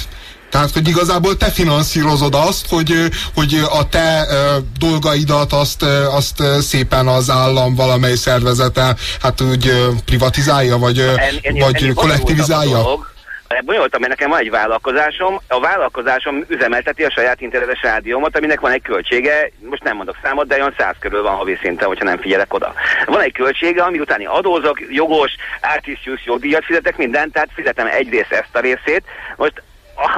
Tehát, hogy igazából te finanszírozod azt, hogy, hogy a te dolgaidat azt, azt szépen az állam valamely szervezete hát úgy privatizálja, vagy, en, en, vagy en, kollektivizálja? Dolog, bonyolultam, mert nekem van egy vállalkozásom, a vállalkozásom üzemelteti a saját internetes rádiómat, aminek van egy költsége, most nem mondok számot, de olyan száz körül van havi szinten, hogyha nem figyelek oda. Van egy költsége, ami utáni adózok, jogos, artisius jogdíjat fizetek, mindent, tehát fizetem egyrészt ezt a részét. Most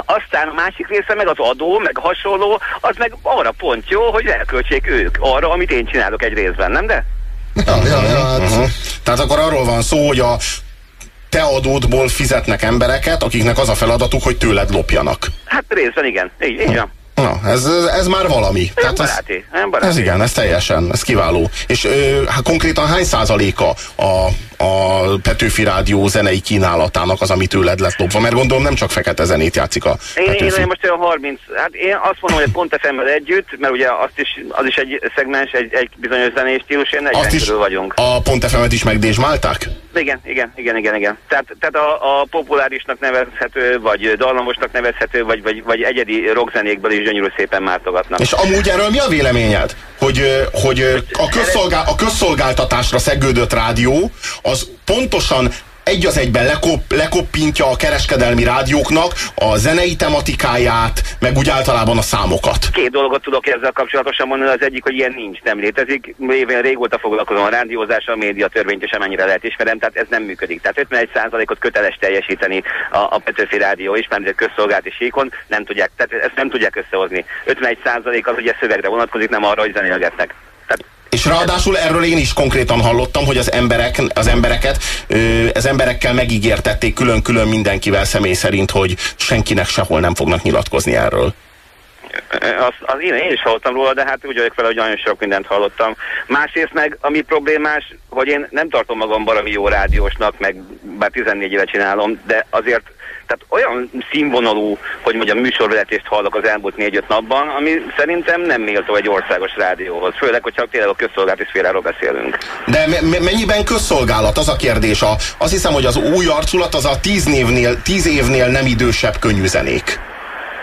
aztán a másik része meg az adó, meg hasonló, az meg arra pont jó, hogy elköltsék ők arra, amit én csinálok egy részben, nem de? Ja, ja, ja, hát. uh-huh. Tehát akkor arról van szó, hogy a te adódból fizetnek embereket, akiknek az a feladatuk, hogy tőled lopjanak. Hát részben igen, így, így van. Na, ez, ez már valami. Ez Tehát baráti, ez, baráti. Ez igen, ez teljesen, ez kiváló. És ö, hát konkrétan hány százaléka a, a Petőfi Rádió zenei kínálatának az, ami tőled lett lopva? Mert gondolom nem csak fekete zenét játszik a én, Petőfi. Én, most olyan 30, hát én azt mondom, hogy pont fm együtt, mert ugye azt is, az is egy szegmens, egy, egy bizonyos zenei stílus, én 40 is vagyunk. A pont FM-et is megdésmálták? Igen, igen, igen, igen, igen. Tehát, tehát a, a populárisnak nevezhető, vagy dallamosnak nevezhető, vagy, vagy, vagy egyedi rockzenékből is gyönyörű szépen mártogatnak. És amúgy erről mi a véleményed? Hogy, hogy a, közszolgál, a közszolgáltatásra szegődött rádió az pontosan egy az egyben lekop, lekoppintja a kereskedelmi rádióknak a zenei tematikáját, meg úgy általában a számokat. Két dolgot tudok ezzel kapcsolatosan mondani. Az egyik, hogy ilyen nincs, nem létezik. Éven régóta foglalkozom a rádiózással, a média törvényt, és amennyire lehet ismerem, tehát ez nem működik. Tehát 51%-ot köteles teljesíteni a, a Petőfi Rádió is, mert közszolgálati síkon nem tudják, tehát ezt nem tudják összehozni. 51% az ugye szövegre vonatkozik, nem arra, hogy zenélgetnek. És ráadásul erről én is konkrétan hallottam, hogy az, emberek, az embereket, az emberekkel megígértették külön-külön mindenkivel személy szerint, hogy senkinek sehol nem fognak nyilatkozni erről. Azt, az én, én is hallottam róla, de hát úgy vagyok vele, hogy nagyon sok mindent hallottam. Másrészt meg, ami problémás, hogy én nem tartom magam valami jó rádiósnak, meg bár 14 éve csinálom, de azért tehát olyan színvonalú, hogy mondjam, műsorvezetést hallok az elmúlt négy-öt napban, ami szerintem nem méltó egy országos rádióhoz. Főleg, hogyha tényleg a közszolgálati szféráról beszélünk. De me- mennyiben közszolgálat? Az a kérdés. A, azt hiszem, hogy az új arculat az a tíz, névnél, tíz évnél nem idősebb könnyűzenék.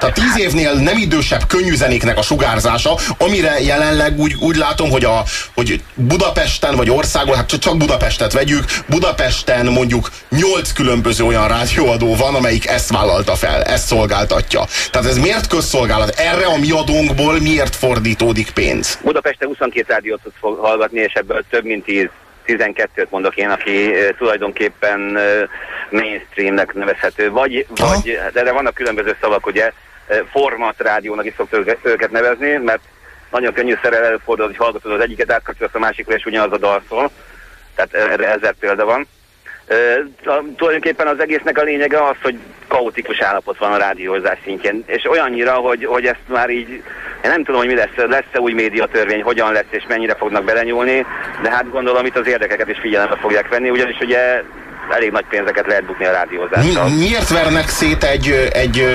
Tehát tíz évnél nem idősebb könnyűzenéknek a sugárzása, amire jelenleg úgy, úgy látom, hogy, a, hogy Budapesten vagy országon, hát csak Budapestet vegyük, Budapesten mondjuk nyolc különböző olyan rádióadó van, amelyik ezt vállalta fel, ezt szolgáltatja. Tehát ez miért közszolgálat? Erre a mi adónkból miért fordítódik pénz? Budapesten 22 rádiót tudsz hallgatni, és ebből több mint 10 12-t mondok én, aki tulajdonképpen mainstreamnek nevezhető, vagy, vagy de erre vannak különböző szavak, ugye, format rádiónak is szoktuk őket nevezni, mert nagyon könnyű szerel előfordul, hogy hallgatod az egyiket, átkapcsolsz a másikra, és ugyanaz a dal. Tehát erre ezer példa van. Uh, tulajdonképpen az egésznek a lényege az, hogy kaotikus állapot van a rádiózás szintjén, és olyannyira, hogy, hogy ezt már így, én nem tudom, hogy mi lesz, lesz-e új médiatörvény, hogyan lesz és mennyire fognak belenyúlni, de hát gondolom itt az érdekeket is figyelembe fogják venni, ugyanis ugye elég nagy pénzeket lehet bukni a rádiózással. Mi, miért vernek szét egy, egy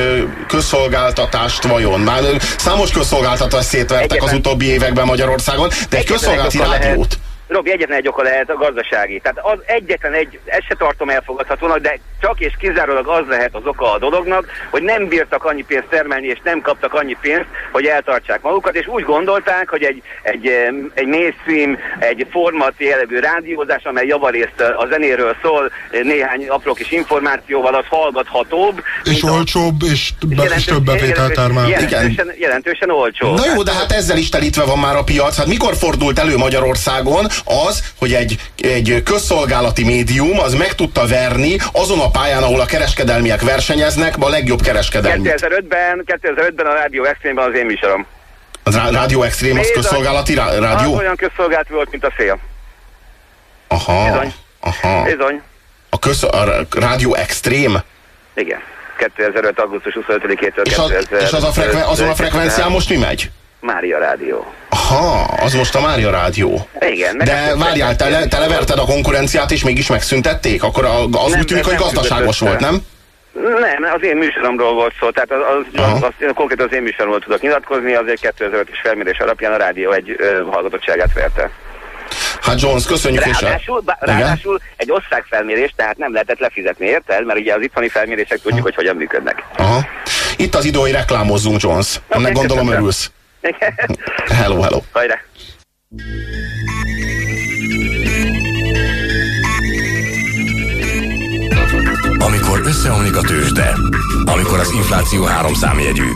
közszolgáltatást vajon? Már számos közszolgáltatást szétvertek Egyetlen. az utóbbi években Magyarországon, de egy közszolgálati rádiót... Lehet Robi, egyetlen egy oka lehet a gazdasági. Tehát az egyetlen egy, ezt se tartom elfogadhatónak, de csak és kizárólag az lehet az oka a dolognak, hogy nem bírtak annyi pénzt termelni, és nem kaptak annyi pénzt, hogy eltartsák magukat, és úgy gondolták, hogy egy, egy, egy mainstream, egy format jellegű rádiózás, amely javarészt a zenéről szól, néhány apró kis információval, az hallgathatóbb. És olcsóbb, a... és, be, és több bevételt termel. Jelentősen, jelentősen olcsó. Na jó, de hát ezzel is telítve van már a piac. Hát mikor fordult elő Magyarországon, az, hogy egy, egy közszolgálati médium az meg tudta verni azon a pályán, ahol a kereskedelmiek versenyeznek, a legjobb kereskedelmi. 2005-ben, 2005-ben a Rádió Extrémben az én műsorom. Az Rádió Extrém az közszolgálati rádió? Az olyan közszolgálati volt, mint a szél. Aha. Bizony. Aha. Bizony. A, köz, a Rádió Extrém? Igen. 2005. augusztus 25-től és, az, és az a frekven, azon a frekvencián most mi megy? Mária Rádió. Aha, az most a Mária Rádió. Igen. De várjál, te, le, te leverted a konkurenciát, és mégis megszüntették? Akkor az nem, úgy tűnik, hogy gazdaságos volt, nem? Nem, az én műsoromról volt szó, tehát az, az, az, az, konkrétan az én műsoromról tudok nyilatkozni, az egy 2005-es felmérés alapján a rádió egy ö, hallgatottságát verte. Hát Jones, köszönjük ráadásul, és ráadásul egy országfelmérés, tehát nem lehetett lefizetni, érted? Mert ugye az itthoni felmérések tudjuk, hogy hogyan működnek. Aha. Itt az idő, hogy reklámozzunk, Jones. Okay, Ennek gondolom köszönöm. örülsz. Hello, hello. Hajrá. Amikor összeomlik a tőzsde, amikor az infláció három számjegyű,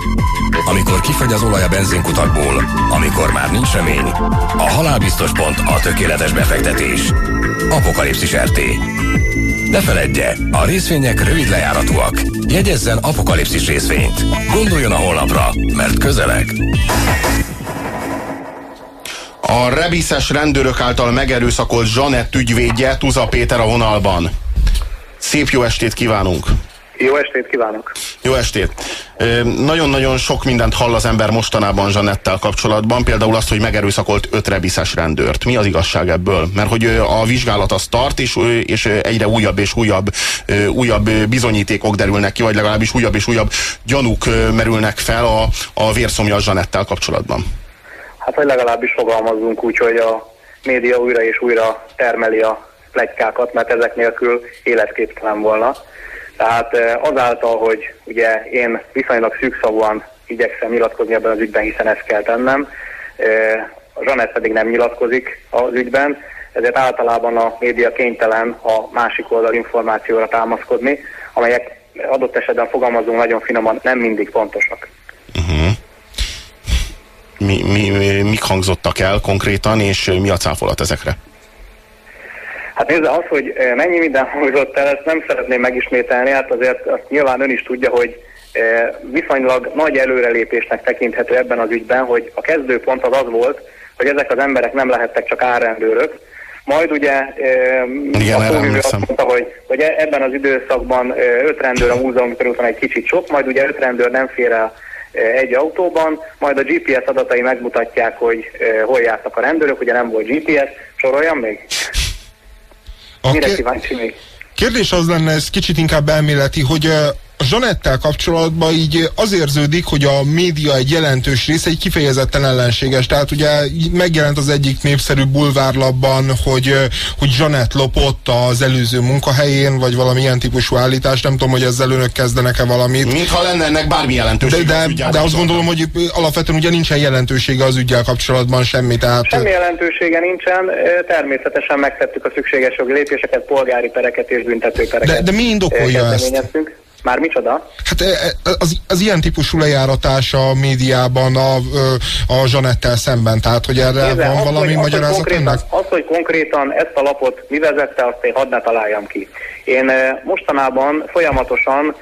amikor kifagy az olaj a benzinkutakból, amikor már nincs remény, a halálbiztos pont a tökéletes befektetés. Apokalipszis RT. Ne feledje, a részvények rövid lejáratúak. Jegyezzen apokalipszis részvényt. Gondoljon a holnapra, mert közeleg. A rebiszes rendőrök által megerőszakolt Zsanett ügyvédje Tuza Péter a vonalban. Szép jó estét kívánunk! Jó estét kívánok! Jó estét! Nagyon-nagyon sok mindent hall az ember mostanában Zsanettel kapcsolatban, például azt, hogy megerőszakolt öt rebiszes rendőrt. Mi az igazság ebből? Mert hogy a vizsgálat az tart, és, és egyre újabb és újabb, újabb bizonyítékok derülnek ki, vagy legalábbis újabb és újabb gyanúk merülnek fel a, a vérszomja Zsanettel kapcsolatban. Hát, hogy legalábbis fogalmazzunk úgy, hogy a média újra és újra termeli a plegykákat, mert ezek nélkül életképtelen volna. Tehát azáltal, hogy ugye én viszonylag szűkszavúan igyekszem nyilatkozni ebben az ügyben, hiszen ezt kell tennem, a Zsanett pedig nem nyilatkozik az ügyben, ezért általában a média kénytelen a másik oldal információra támaszkodni, amelyek adott esetben fogalmazunk nagyon finoman, nem mindig pontosak. Uh-huh. Mi, mi, mik hangzottak el konkrétan, és mi a cáfolat ezekre? Hát nézze, az, hogy eh, mennyi minden hangzott el, ezt nem szeretném megismételni, hát azért azt nyilván ön is tudja, hogy eh, viszonylag nagy előrelépésnek tekinthető ebben az ügyben, hogy a kezdőpont az az volt, hogy ezek az emberek nem lehettek csak árrendőrök, majd ugye eh, Igen, a szóvivő azt mondta, hogy, hogy e- ebben az időszakban öt rendőr a múzeum körúton egy kicsit sok, majd ugye öt rendőr nem fér el egy autóban, majd a GPS adatai megmutatják, hogy hol jártak a rendőrök, ugye nem volt GPS, soroljam még? A Mire kíváncsi még? Kérdés az lenne, ez kicsit inkább elméleti, hogy a Zsanettel kapcsolatban így az érződik, hogy a média egy jelentős része egy kifejezetten ellenséges. Tehát ugye megjelent az egyik népszerű bulvárlapban, hogy, hogy Zsanett lopott az előző munkahelyén, vagy valami ilyen típusú állítás. Nem tudom, hogy ezzel önök kezdenek-e valamit. Mintha lenne ennek bármi jelentősége. De, de, de azt gondolom, hogy alapvetően ugye nincsen jelentősége az ügyel kapcsolatban semmi. Tehát... Semmi jelentősége nincsen. Természetesen megtettük a szükséges jogi lépéseket, polgári pereket és büntetőpereket. De, de mi indokolja ezt? Már micsoda? Hát e, e, az, az ilyen típusú lejáratás a médiában a, a Zsanettel szemben, tehát hogy erre Nézze, van az, valami hogy, magyarázat az, ennek? Az, hogy konkrétan ezt a lapot mi vezette, azt én hadd ne találjam ki. Én mostanában folyamatosan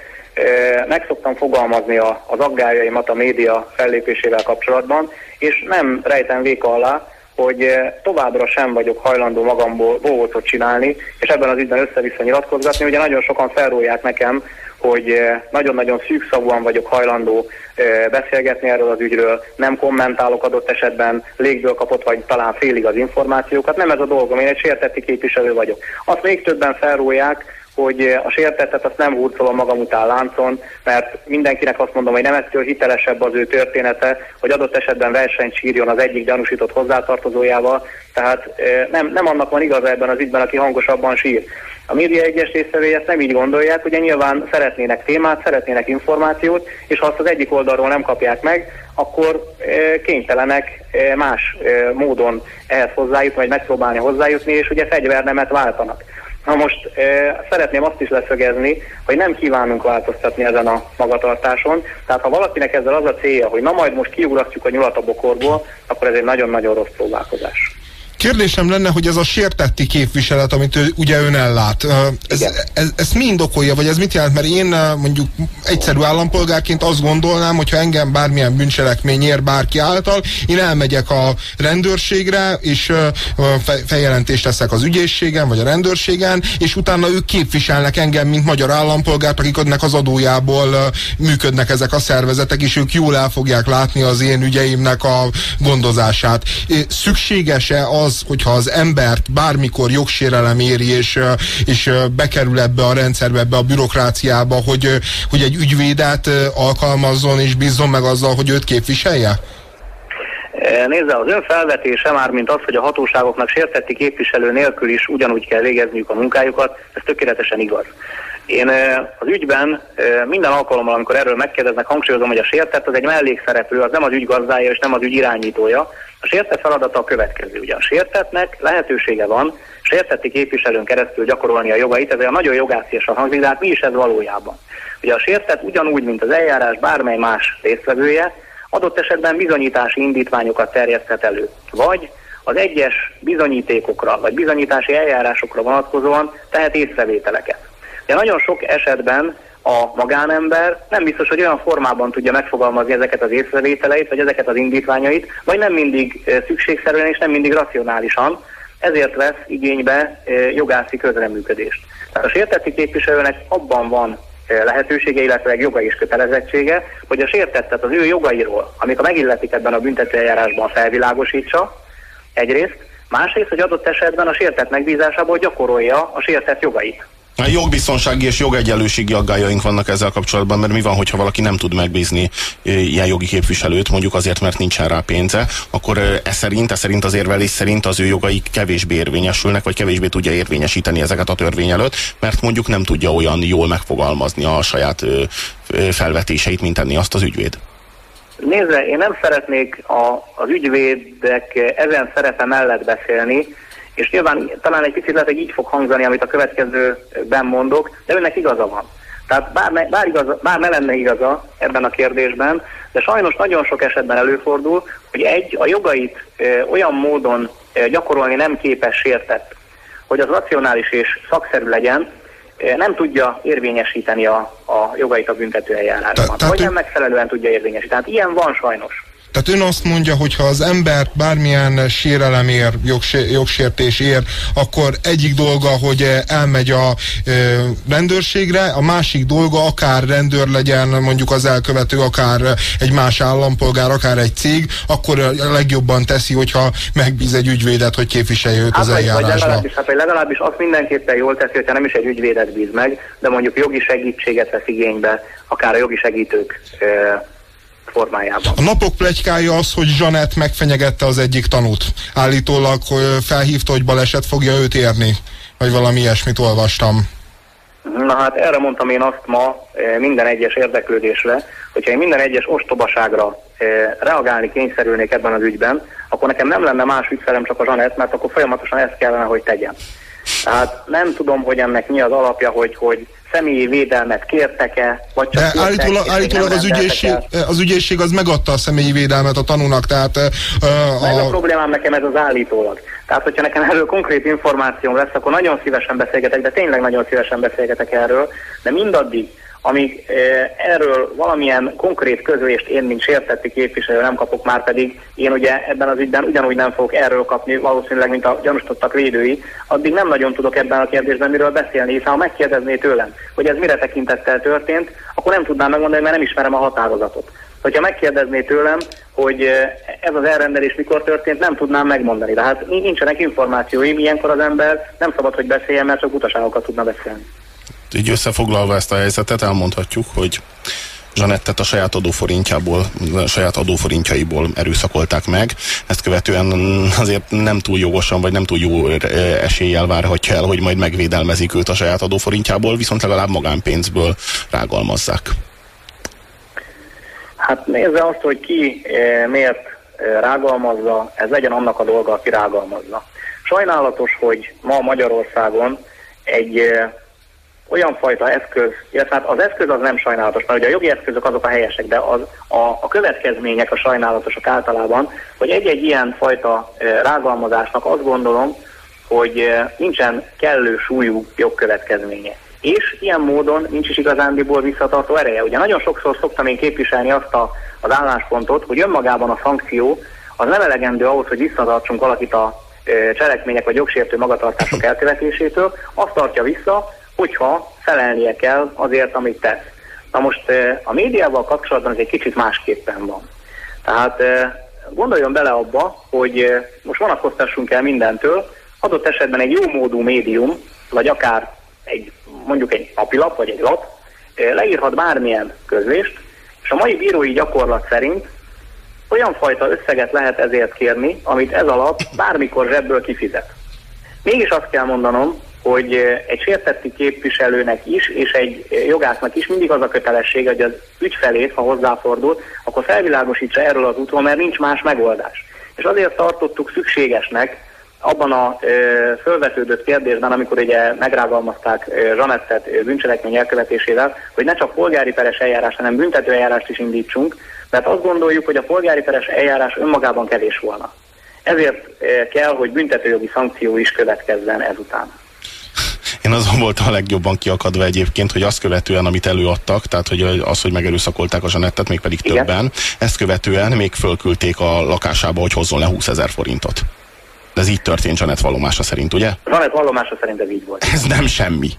meg szoktam fogalmazni a, az aggájaimat a média fellépésével kapcsolatban, és nem rejtem véka alá, hogy továbbra sem vagyok hajlandó magamból bóvócot csinálni, és ebben az ügyben össze-vissza nyilatkozgatni. Ugye nagyon sokan felrólják nekem, hogy eh, nagyon-nagyon szűkszavúan vagyok hajlandó eh, beszélgetni erről az ügyről, nem kommentálok adott esetben légből kapott, vagy talán félig az információkat. Nem ez a dolgom, én egy sértetti képviselő vagyok. Azt még többen felrólják, hogy eh, a sértettet azt nem hurcolom magam után láncon, mert mindenkinek azt mondom, hogy nem ettől hitelesebb az ő története, hogy adott esetben versenyt sírjon az egyik gyanúsított hozzátartozójával, tehát nem, nem annak van igaza ebben az ügyben, aki hangosabban sír. A média egyes résztvevői ezt nem így gondolják, ugye nyilván szeretnének témát, szeretnének információt, és ha azt az egyik oldalról nem kapják meg, akkor e, kénytelenek más módon ehhez hozzájutni, vagy megpróbálni hozzájutni, és ugye fegyvernemet váltanak. Na most e, szeretném azt is leszögezni, hogy nem kívánunk változtatni ezen a magatartáson, tehát ha valakinek ezzel az a célja, hogy na majd most kiugrasztjuk a nyulat a bokorból, akkor ez egy nagyon-nagyon rossz próbálkozás. Kérdésem lenne, hogy ez a sértetti képviselet, amit ő, ugye ön ellát, ez, ez, ez mi indokolja, vagy ez mit jelent? Mert én mondjuk egyszerű állampolgárként azt gondolnám, hogyha engem bármilyen bűncselekmény ér bárki által, én elmegyek a rendőrségre, és feljelentést teszek az ügyészségen, vagy a rendőrségen, és utána ők képviselnek engem, mint magyar állampolgárt, akiknek az adójából működnek ezek a szervezetek, és ők jól el fogják látni az én ügyeimnek a gondozását. Szükséges-e az, az, hogyha az embert bármikor jogsérelem éri, és, és bekerül ebbe a rendszerbe, ebbe a bürokráciába, hogy, hogy egy ügyvédet alkalmazzon és bízzon meg azzal, hogy őt képviselje? Nézze, az ön felvetése már, mint az, hogy a hatóságoknak sértetti képviselő nélkül is ugyanúgy kell végezniük a munkájukat, ez tökéletesen igaz. Én az ügyben minden alkalommal, amikor erről megkérdeznek, hangsúlyozom, hogy a sértett az egy mellékszereplő, az nem az ügy gazdája és nem az ügy irányítója. A sértett feladata a következő. Ugye a sértetnek lehetősége van sértetti képviselőn keresztül gyakorolni a jogait, ez olyan nagyon jogásziasan hangzik, de hát mi is ez valójában. Ugye a sértett ugyanúgy, mint az eljárás bármely más résztvevője, adott esetben bizonyítási indítványokat terjeszthet elő. Vagy az egyes bizonyítékokra, vagy bizonyítási eljárásokra vonatkozóan tehet észrevételeket. De nagyon sok esetben a magánember nem biztos, hogy olyan formában tudja megfogalmazni ezeket az észrevételeit, vagy ezeket az indítványait, vagy nem mindig szükségszerűen és nem mindig racionálisan, ezért vesz igénybe jogászi közreműködést. Tehát a sértetti képviselőnek abban van lehetősége, illetve joga és kötelezettsége, hogy a sértettet az ő jogairól, amik a megilletik ebben a büntetőeljárásban felvilágosítsa, egyrészt, másrészt, hogy adott esetben a sértett megbízásából gyakorolja a sértett jogait. A jogbiztonsági és jogegyenlőségi aggájaink vannak ezzel kapcsolatban, mert mi van, hogyha valaki nem tud megbízni ilyen jogi képviselőt, mondjuk azért, mert nincsen rá pénze, akkor e szerint, e szerint az érvelés szerint az ő jogai kevésbé érvényesülnek, vagy kevésbé tudja érvényesíteni ezeket a törvény előtt, mert mondjuk nem tudja olyan jól megfogalmazni a saját felvetéseit, mint tenni azt az ügyvéd. Nézze, én nem szeretnék a, az ügyvédek ezen szerepe mellett beszélni, és nyilván talán egy picit lehet, hogy így fog hangzani, amit a következőben mondok, de önnek igaza van. Tehát bár ne, bár, igaza, bár ne lenne igaza ebben a kérdésben, de sajnos nagyon sok esetben előfordul, hogy egy, a jogait ö, olyan módon ö, gyakorolni nem képes sértett, hogy az racionális és szakszerű legyen, nem tudja érvényesíteni a, a jogait a büntetőeljárásban. Vagy nem megfelelően tudja érvényesíteni. Tehát ilyen van sajnos. Tehát ön azt mondja, hogy ha az ember bármilyen sérelem ér, jogsértés ér, akkor egyik dolga, hogy elmegy a e, rendőrségre, a másik dolga akár rendőr legyen, mondjuk az elkövető, akár egy más állampolgár, akár egy cég, akkor a legjobban teszi, hogyha megbíz egy ügyvédet, hogy képviselje őt hát, az eljárásba. Vagy legalábbis, hát, vagy legalábbis azt mindenképpen jól teszi, hogyha nem is egy ügyvédet bíz meg, de mondjuk jogi segítséget vesz igénybe, akár a jogi segítők formájában. A napok plegykája az, hogy Zsanett megfenyegette az egyik tanút. Állítólag hogy felhívta, hogy baleset fogja őt érni, vagy valami ilyesmit olvastam. Na hát erre mondtam én azt ma minden egyes érdeklődésre, hogyha én minden egyes ostobaságra reagálni kényszerülnék ebben az ügyben, akkor nekem nem lenne más ügyfelem csak a Zsanett, mert akkor folyamatosan ezt kellene, hogy tegyem. Tehát nem tudom, hogy ennek mi az alapja, hogy, hogy személyi védelmet kértek-e, vagy csak De állítólag, állítólag az, ügyészség, az ügyészség az megadta a személyi védelmet a tanúnak, tehát... Uh, a... Ez a problémám nekem ez az állítólag. Tehát, hogyha nekem erről konkrét információm lesz, akkor nagyon szívesen beszélgetek, de tényleg nagyon szívesen beszélgetek erről, de mindaddig, amíg eh, erről valamilyen konkrét közlést én, mint sértetti képviselő nem kapok, már pedig én ugye ebben az ügyben ugyanúgy nem fogok erről kapni, valószínűleg, mint a gyanúsítottak védői, addig nem nagyon tudok ebben a kérdésben miről beszélni, hiszen ha megkérdezné tőlem, hogy ez mire tekintettel történt, akkor nem tudnám megmondani, mert nem ismerem a határozatot. Hogyha megkérdezné tőlem, hogy eh, ez az elrendelés mikor történt, nem tudnám megmondani. De hát nincsenek információim, ilyenkor az ember nem szabad, hogy beszéljen, mert csak utaságokat tudna beszélni így összefoglalva ezt a helyzetet elmondhatjuk, hogy Zsanettet a saját adóforintjából, a saját adóforintjaiból erőszakolták meg. Ezt követően azért nem túl jogosan, vagy nem túl jó eséllyel várhatja el, hogy majd megvédelmezik őt a saját adóforintjából, viszont legalább magánpénzből rágalmazzák. Hát nézze azt, hogy ki eh, miért eh, rágalmazza, ez legyen annak a dolga, aki rágalmazza. Sajnálatos, hogy ma Magyarországon egy eh, olyan fajta eszköz, illetve hát az eszköz az nem sajnálatos, mert ugye a jogi eszközök azok a helyesek, de az, a, a következmények a sajnálatosak általában, hogy egy-egy ilyen fajta rágalmazásnak azt gondolom, hogy nincsen kellő súlyú jogkövetkezménye. És ilyen módon nincs is igazándiból visszatartó ereje. Ugye nagyon sokszor szoktam én képviselni azt a, az álláspontot, hogy önmagában a szankció az nem elegendő ahhoz, hogy visszatartsunk valakit a cselekmények vagy jogsértő magatartások elkövetésétől, azt tartja vissza, hogyha felelnie kell azért, amit tesz. Na most a médiával kapcsolatban ez egy kicsit másképpen van. Tehát gondoljon bele abba, hogy most vonakoztassunk el mindentől, adott esetben egy jó módú médium, vagy akár egy, mondjuk egy napilap, vagy egy lap, leírhat bármilyen közlést, és a mai bírói gyakorlat szerint olyan fajta összeget lehet ezért kérni, amit ez alap bármikor zsebből kifizet. Mégis azt kell mondanom, hogy egy sértetti képviselőnek is, és egy jogásznak is mindig az a kötelessége, hogy az ügyfelét, ha hozzáfordul, akkor felvilágosítsa erről az útról, mert nincs más megoldás. És azért tartottuk szükségesnek abban a ö, fölvetődött kérdésben, amikor ugye megrágalmazták Zsanettet bűncselekmény elkövetésével, hogy ne csak polgári peres eljárás, hanem büntető eljárást is indítsunk, mert azt gondoljuk, hogy a polgári peres eljárás önmagában kevés volna. Ezért kell, hogy büntetőjogi szankció is következzen ezután. Én azon voltam a legjobban kiakadva egyébként, hogy azt követően, amit előadtak, tehát hogy az, hogy megerőszakolták a Zsanettet, még pedig Igen. többen, ezt követően még fölküldték a lakásába, hogy hozzon le 20 ezer forintot. De ez így történt Zsanett vallomása szerint, ugye? Zsanett vallomása szerint ez így volt. Ez nem semmi.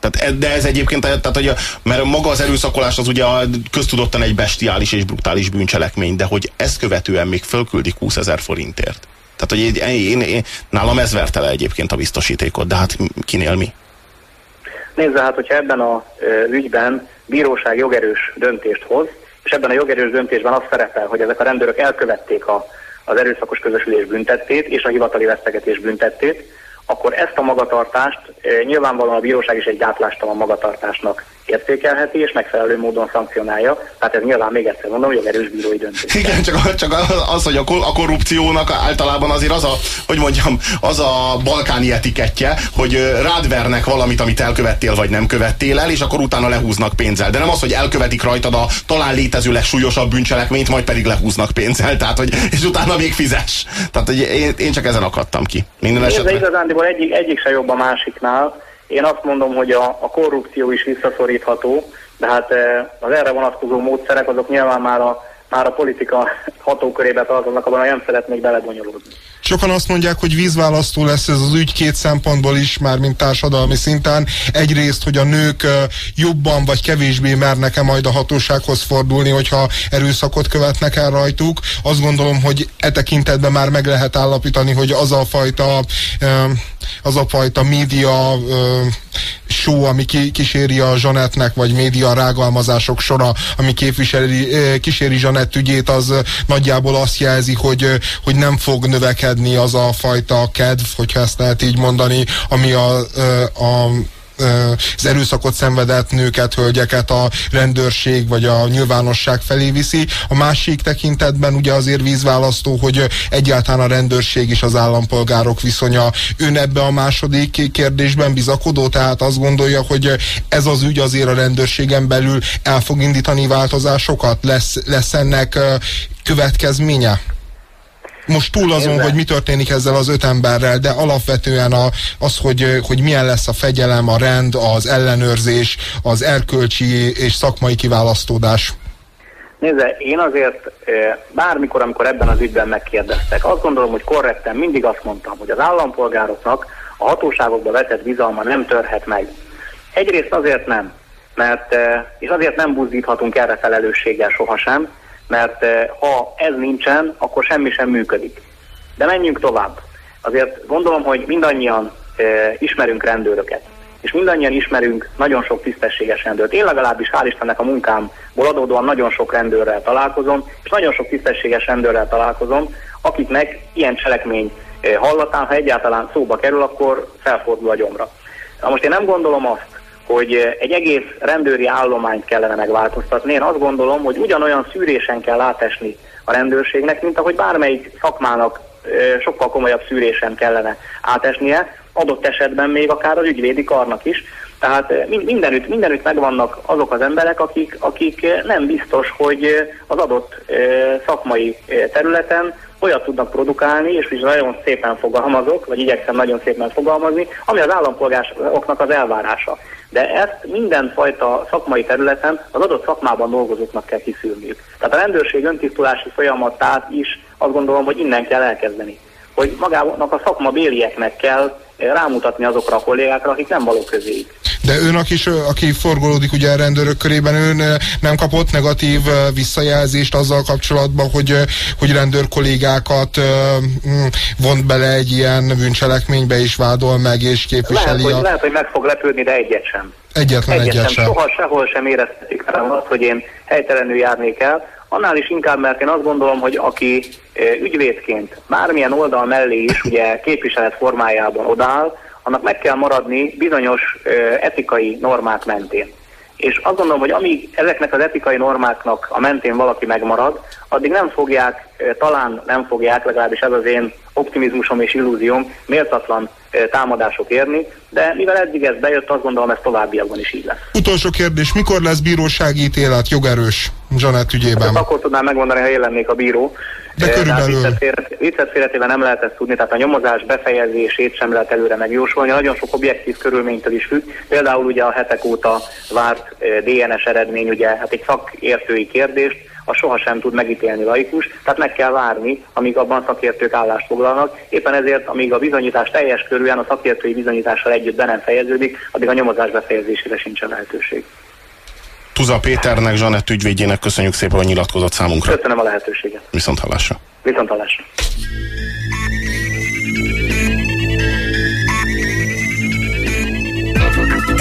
Tehát, de ez egyébként, tehát, hogy a, mert maga az erőszakolás az ugye köztudottan egy bestiális és brutális bűncselekmény, de hogy ezt követően még fölküldik 20 ezer forintért. Tehát, hogy én, én, én, nálam ez verte le egyébként a biztosítékot, de hát kinél mi? Nézze, hát hogyha ebben a ügyben bíróság jogerős döntést hoz, és ebben a jogerős döntésben az szerepel, hogy ezek a rendőrök elkövették a, az erőszakos közösülés büntettét és a hivatali vesztegetés büntettét, akkor ezt a magatartást nyilvánvalóan a bíróság is egy gátlástalan magatartásnak értékelheti, és megfelelő módon szankcionálja. Tehát ez nyilván még egyszer mondom, hogy egy erős bírói döntés. Igen, csak, csak az, hogy a korrupciónak általában azért az a, hogy mondjam, az a balkáni etikettje, hogy rád vernek valamit, amit elkövettél, vagy nem követtél el, és akkor utána lehúznak pénzzel. De nem az, hogy elkövetik rajtad a talán létező legsúlyosabb bűncselekményt, majd pedig lehúznak pénzzel, tehát, hogy, és utána még fizes. Tehát, hogy én, én csak ezen akadtam ki. Minden esetben. igazándiból egyik, egyik se jobb a másiknál én azt mondom, hogy a, a korrupció is visszaszorítható, de hát eh, az erre vonatkozó módszerek azok nyilván már a, már a politika hatókörébe tartoznak, abban nem szeretnék belebonyolódni. Sokan azt mondják, hogy vízválasztó lesz ez az ügy két szempontból is, már mint társadalmi szinten. Egyrészt, hogy a nők jobban vagy kevésbé mernek-e majd a hatósághoz fordulni, hogyha erőszakot követnek el rajtuk. Azt gondolom, hogy e tekintetben már meg lehet állapítani, hogy az a fajta az a fajta média show, ami kíséri a Zsanetnek, vagy média rágalmazások sora, ami képviseli, kíséri Zsanett ügyét, az nagyjából azt jelzi, hogy, hogy nem fog növekedni az a fajta kedv, hogyha ezt lehet így mondani, ami a, a az erőszakot szenvedett nőket, hölgyeket a rendőrség vagy a nyilvánosság felé viszi. A másik tekintetben ugye azért vízválasztó, hogy egyáltalán a rendőrség és az állampolgárok viszonya. Ön ebbe a második kérdésben bizakodó, tehát azt gondolja, hogy ez az ügy azért a rendőrségen belül el fog indítani változásokat? Lesz, lesz ennek következménye? Most túl azon, hogy mi történik ezzel az öt emberrel, de alapvetően a, az, hogy, hogy milyen lesz a fegyelem, a rend, az ellenőrzés, az erkölcsi és szakmai kiválasztódás. Nézze, én azért bármikor, amikor ebben az ügyben megkérdeztek, azt gondolom, hogy korrekten mindig azt mondtam, hogy az állampolgároknak a hatóságokba vetett bizalma nem törhet meg. Egyrészt azért nem, mert, és azért nem buzdíthatunk erre felelősséggel sohasem, mert eh, ha ez nincsen, akkor semmi sem működik. De menjünk tovább. Azért gondolom, hogy mindannyian e, ismerünk rendőröket, és mindannyian ismerünk nagyon sok tisztességes rendőrt. Én legalábbis hál' Istennek a munkámból adódóan nagyon sok rendőrrel találkozom, és nagyon sok tisztességes rendőrrel találkozom, akiknek ilyen cselekmény e, hallatán, ha egyáltalán szóba kerül, akkor felfordul a gyomra. Na most én nem gondolom azt, hogy eh, egy egész rendőri állományt kellene megváltoztatni. Én azt gondolom, hogy ugyanolyan szűrésen kell átesni a rendőrségnek, mint ahogy bármelyik szakmának eh, sokkal komolyabb szűrésen kellene átesnie, adott esetben még akár az ügyvédi karnak is. Tehát eh, mindenütt, mindenütt megvannak azok az emberek, akik, akik nem biztos, hogy az adott szakmai területen olyat tudnak produkálni, és is nagyon szépen fogalmazok, vagy igyekszem nagyon szépen fogalmazni, ami az állampolgároknak az elvárása. De ezt mindenfajta szakmai területen az adott szakmában dolgozóknak kell kiszűrniük. Tehát a rendőrség öntisztulási folyamatát is azt gondolom, hogy innen kell elkezdeni. Hogy magának a szakma bélieknek kell rámutatni azokra a kollégákra, akik nem való közéig. De ön, aki, aki forgolódik ugye a rendőrök körében, ön nem kapott negatív visszajelzést azzal kapcsolatban, hogy, hogy rendőr kollégákat mm, vont bele egy ilyen bűncselekménybe és vádol meg és képviseli lehet, a... hogy, lehet, hogy meg fog lepődni, de egyet sem. Egyetlen egyet, egyet sem. Soha sehol sem érezték rám azt, hogy én helytelenül járnék el. Annál is inkább, mert én azt gondolom, hogy aki ügyvédként bármilyen oldal mellé is ugye képviselet formájában odáll, annak meg kell maradni bizonyos etikai normák mentén. És azt gondolom, hogy amíg ezeknek az etikai normáknak a mentén valaki megmarad, addig nem fogják, talán nem fogják, legalábbis ez az én optimizmusom és illúzióm, méltatlan támadások érni, de mivel eddig ez bejött, azt gondolom, ez továbbiakban is így lesz. Utolsó kérdés, mikor lesz bírósági ítélet jogerős Zsanett ügyében? Hát akkor tudnám megmondani, ha én lennék a bíró. De körülbelül... Viccet félretében nem lehet ezt tudni, tehát a nyomozás befejezését sem lehet előre megjósolni. Nagyon sok objektív körülménytől is függ. Például ugye a hetek óta várt DNS eredmény, ugye hát egy szakértői kérdést, az sohasem tud megítélni laikus, tehát meg kell várni, amíg abban a szakértők állást foglalnak. Éppen ezért, amíg a bizonyítás teljes körülön a szakértői bizonyítással együtt be nem fejeződik, addig a nyomozás befejezésére sincsen lehetőség. Tuza Péternek, Zsanett ügyvédjének köszönjük szépen, hogy nyilatkozott számunkra. Köszönöm a lehetőséget. Viszont hallásra. Viszont hallásra.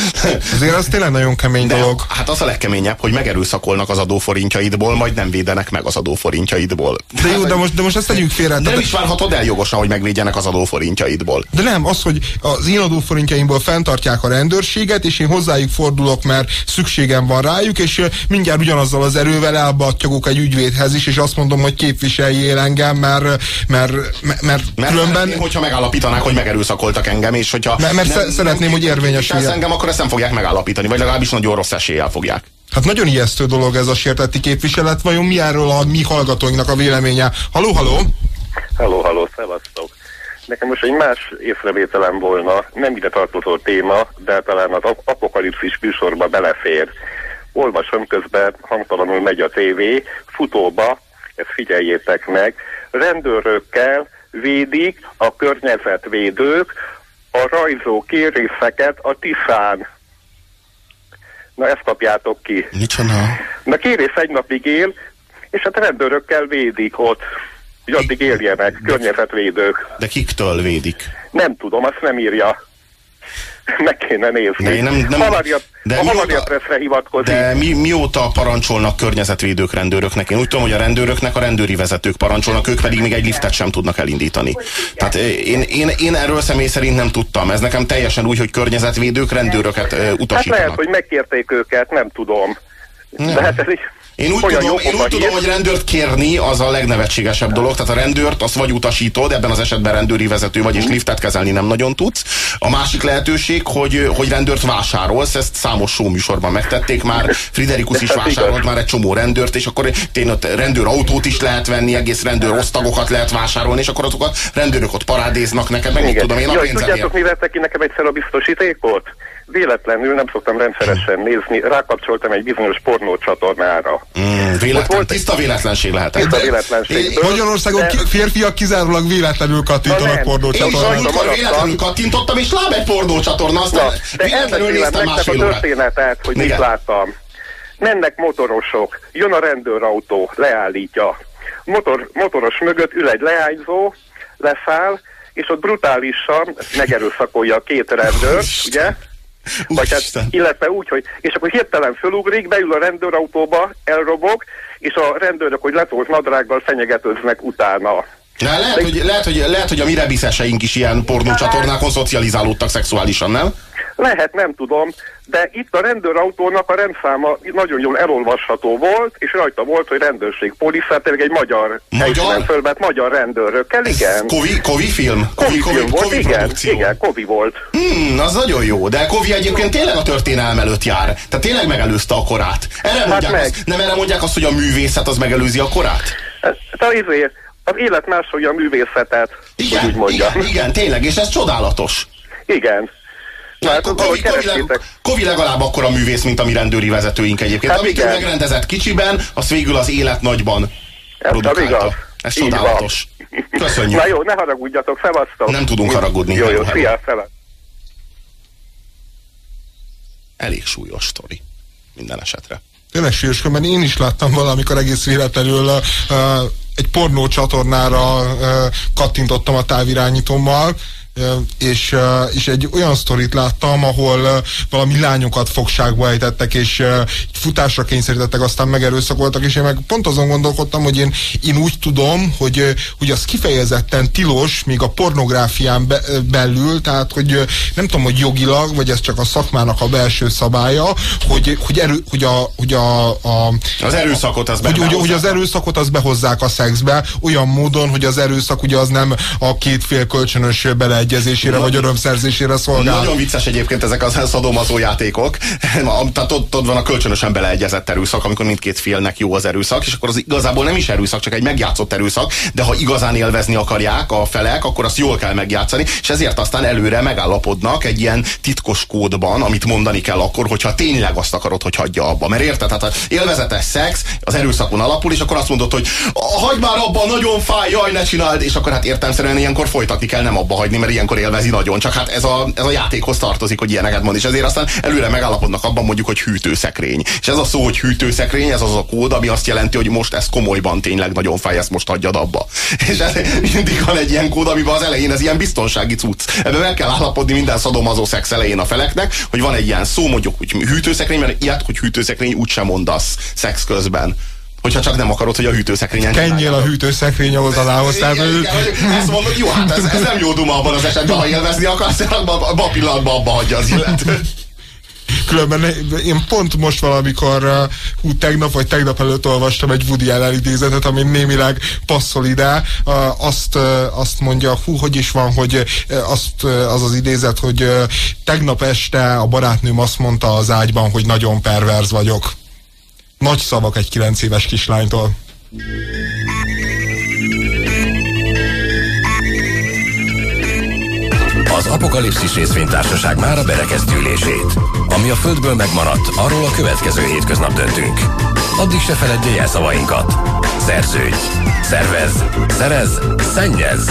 Azért az tényleg nagyon kemény De, dolog. Hát az a legkeményebb, hogy megerőszakolnak az adóforintjaidból, majd nem védenek meg az adóforintjaidból. De jó, de most, de most ezt tegyük félre. De nem is várhatod el jogosan, hogy megvédjenek az adóforintjaidból. De nem, az, hogy az én adóforintjaimból fenntartják a rendőrséget, és én hozzájuk fordulok, mert szükségem van rájuk, és mindjárt ugyanazzal az erővel elbattyogok egy ügyvédhez is, és azt mondom, hogy képviseljél engem, mert, mert, mert, mert Mert különben... szeretném, hogyha megállapítanák, hogy megerőszakoltak engem, és hogyha Mert- mert sze- szeretném, hogy érvényesüljen. képviselsz engem, akkor ezt nem fogják megállapítani, vagy legalábbis nagyon rossz eséllyel fogják. Hát nagyon ijesztő dolog ez a sértetti képviselet, vajon mi erről a mi hallgatóinknak a véleménye? Haló, haló? Halló, halló, szevasztok. Nekem most egy más észrevételem volna, nem ide tartozó téma, de talán az ap- apokalipszis műsorba belefér. Olvasom közben, hangtalanul megy a tévé, futóba, ezt figyeljétek meg, rendőrökkel védik a környezetvédők a rajzó kérészeket a Tiszán. Na ezt kapjátok ki. Micsoda? Na kérész egy napig él, és hát rendőrökkel védik ott, hogy addig éljenek, környezetvédők. De kiktől védik? Nem tudom, azt nem írja. Meg kéne nézni. De én nem- nem- Havaria, de a Pressre hivatkozik. De mi, mióta parancsolnak környezetvédők rendőröknek? Én úgy tudom, hogy a rendőröknek a rendőri vezetők parancsolnak, ők pedig még egy liftet sem tudnak elindítani. Tehát eh, én, én, én erről személy szerint nem tudtam. Ez nekem teljesen úgy, hogy környezetvédők rendőröket eh, Hát utasítanak. lehet, hogy megkérték őket, nem tudom. De hát ez így Én úgy, olyan tudom, én úgy tudom, hogy rendőrt kérni az a legnevetségesebb dolog. Tehát a rendőrt azt vagy utasítod, ebben az esetben rendőri vezető vagy, és liftet kezelni nem nagyon tudsz. A másik lehetőség, hogy, hogy rendőrt vásárolsz, ezt számos show műsorban megtették már. Friderikus is vásárolt már egy csomó rendőrt, és akkor tényleg rendőrautót is lehet venni, egész rendőr osztagokat lehet vásárolni, és akkor azok a rendőrök ott parádéznak neked, meg mit tudom én a Jaj, pénzemért. tudjátok, mi vette ki nekem egyszer a biztosítékot? Véletlenül nem szoktam rendszeresen nézni, rákapcsoltam egy bizonyos pornócsatornára. Mm, véletlen, tiszta véletlenség lehetett. Tiszta véletlenség. Magyarországon ki, férfiak kizárólag véletlenül kattintanak Na. Én pornócsatornára. is múltkor véletlenül kattintottam, és lám egy pornócsatorna, Na, aztán de véletlenül néztem a másfél órát. történetet, hogy mit Igen. láttam. Mennek motorosok, jön a rendőrautó, leállítja. Motor, motoros mögött ül egy leányzó, leszáll, és ott brutálisan megerőszakolja a két rendőr, ugye? Vagy hát, illetve úgy, hogy, és akkor hirtelen fölugrik, beül a rendőrautóba, elrobog, és a rendőrök, hogy letolt nadrággal fenyegetőznek utána. De lehet, hogy, lehet, hogy, lehet, hogy a mi rebiszeseink is ilyen pornócsatornákon szocializálódtak szexuálisan, nem? Lehet, nem tudom, de itt a rendőrautónak a rendszáma nagyon jól elolvasható volt, és rajta volt, hogy rendőrség, polisz, hát tényleg egy magyar, magyar? fölvett magyar rendőrökkel, igen. Kovi, Kovi film? Kovi, film volt, Kovi igen, produkció. igen, Kovi volt. Hmm, az nagyon jó, de Kovi egyébként tényleg a történelem előtt jár. Tehát tényleg megelőzte a korát. Erre mondják meg. azt, nem erre mondják azt, hogy a művészet az megelőzi a korát? Hát az, az élet máshogy a művészetet, Igen, hogy úgy mondjam. igen, igen, tényleg, és ez csodálatos. Igen. Hát, Kovi, Kovi, leg, Kovi legalább akkora művész, mint a mi rendőri vezetőink egyébként. Hát Amit ő igen. megrendezett kicsiben, az végül az élet nagyban Ez az produkálta. igaz. Ez Így csodálatos. Köszönjük. Na jó, ne haragudjatok, szevasztok. Nem tudunk haragudni. Jó, jó, szia, szevasztok. Elég súlyos sztori. Minden esetre. Tényleg sűrűs, mert én is láttam valamikor egész véletlenül uh, egy pornó csatornára uh, kattintottam a távirányítómmal, és, és egy olyan sztorit láttam, ahol valami lányokat fogságba ejtettek, és futásra kényszerítettek, aztán megerőszakoltak, és én meg pont azon gondolkodtam, hogy én, én úgy tudom, hogy, hogy az kifejezetten tilos, még a pornográfián be, belül, tehát hogy nem tudom, hogy jogilag, vagy ez csak a szakmának a belső szabálya, hogy, hogy, erő, hogy, a, hogy a, a, az erőszakot az hogy, hogy, hogy az erőszakot az behozzák a szexbe, olyan módon, hogy az erőszak ugye az nem a két fél kölcsönös beleegyezésére, vagy örömszerzésére szolgál. Nagyon vicces egyébként ezek az szadomazó játékok. Tehát ott, ott van a kölcsönösen beleegyezett erőszak, amikor mindkét félnek jó az erőszak, és akkor az igazából nem is erőszak, csak egy megjátszott erőszak, de ha igazán élvezni akarják a felek, akkor azt jól kell megjátszani, és ezért aztán előre megállapodnak egy ilyen titkos kódban, amit mondani kell akkor, hogyha tényleg azt akarod, hogy hagyja abba. Mert érted, tehát az élvezetes szex az erőszakon alapul, és akkor azt mondod, hogy hagyd már abba, nagyon fáj, jaj, ne csináld, és akkor hát értelmszerűen ilyenkor folytatni kell, nem abba hagyni, mert ilyenkor élvezi nagyon. Csak hát ez a, ez a játékhoz tartozik, hogy ilyeneket mond, és ezért aztán előre megállapodnak abban mondjuk, hogy hűtőszekrény. És ez a szó, hogy hűtőszekrény, ez az a kód, ami azt jelenti, hogy most ez komolyban tényleg nagyon fáj, ezt most hagyjad abba. És ez mindig van egy ilyen kód, amiben az elején ez ilyen biztonsági cucc. Ebben meg kell állapodni minden szadomazó szex elején a feleknek, hogy van egy ilyen szó, mondjuk, hogy hűtőszekrény, mert ilyet, hogy hűtőszekrény úgysem mondasz szex közben hogyha csak nem akarod, hogy a hűtőszekrényen Kenjél a hűtőszekrény oldalához. Tehát igen, igen, ezt mondod, jó, hát ez, ez nem jó duma abban az esetben, ha élvezni akarsz, abban a pillanatban abba hagyja az illető. Különben én pont most valamikor, hú, tegnap vagy tegnap előtt olvastam egy Woody Allen idézetet, ami némileg passzol ide. Azt, azt mondja, hú, hogy is van, hogy azt, az az idézet, hogy tegnap este a barátnőm azt mondta az ágyban, hogy nagyon perverz vagyok. Nagy szavak egy kilenc éves kislánytól. Az Apokalipszis részvénytársaság már a berekeztő ülését. Ami a Földből megmaradt, arról a következő hétköznap döntünk. Addig se feledje el szavainkat. Szerződj! Szervez! Szerez! Szennyez!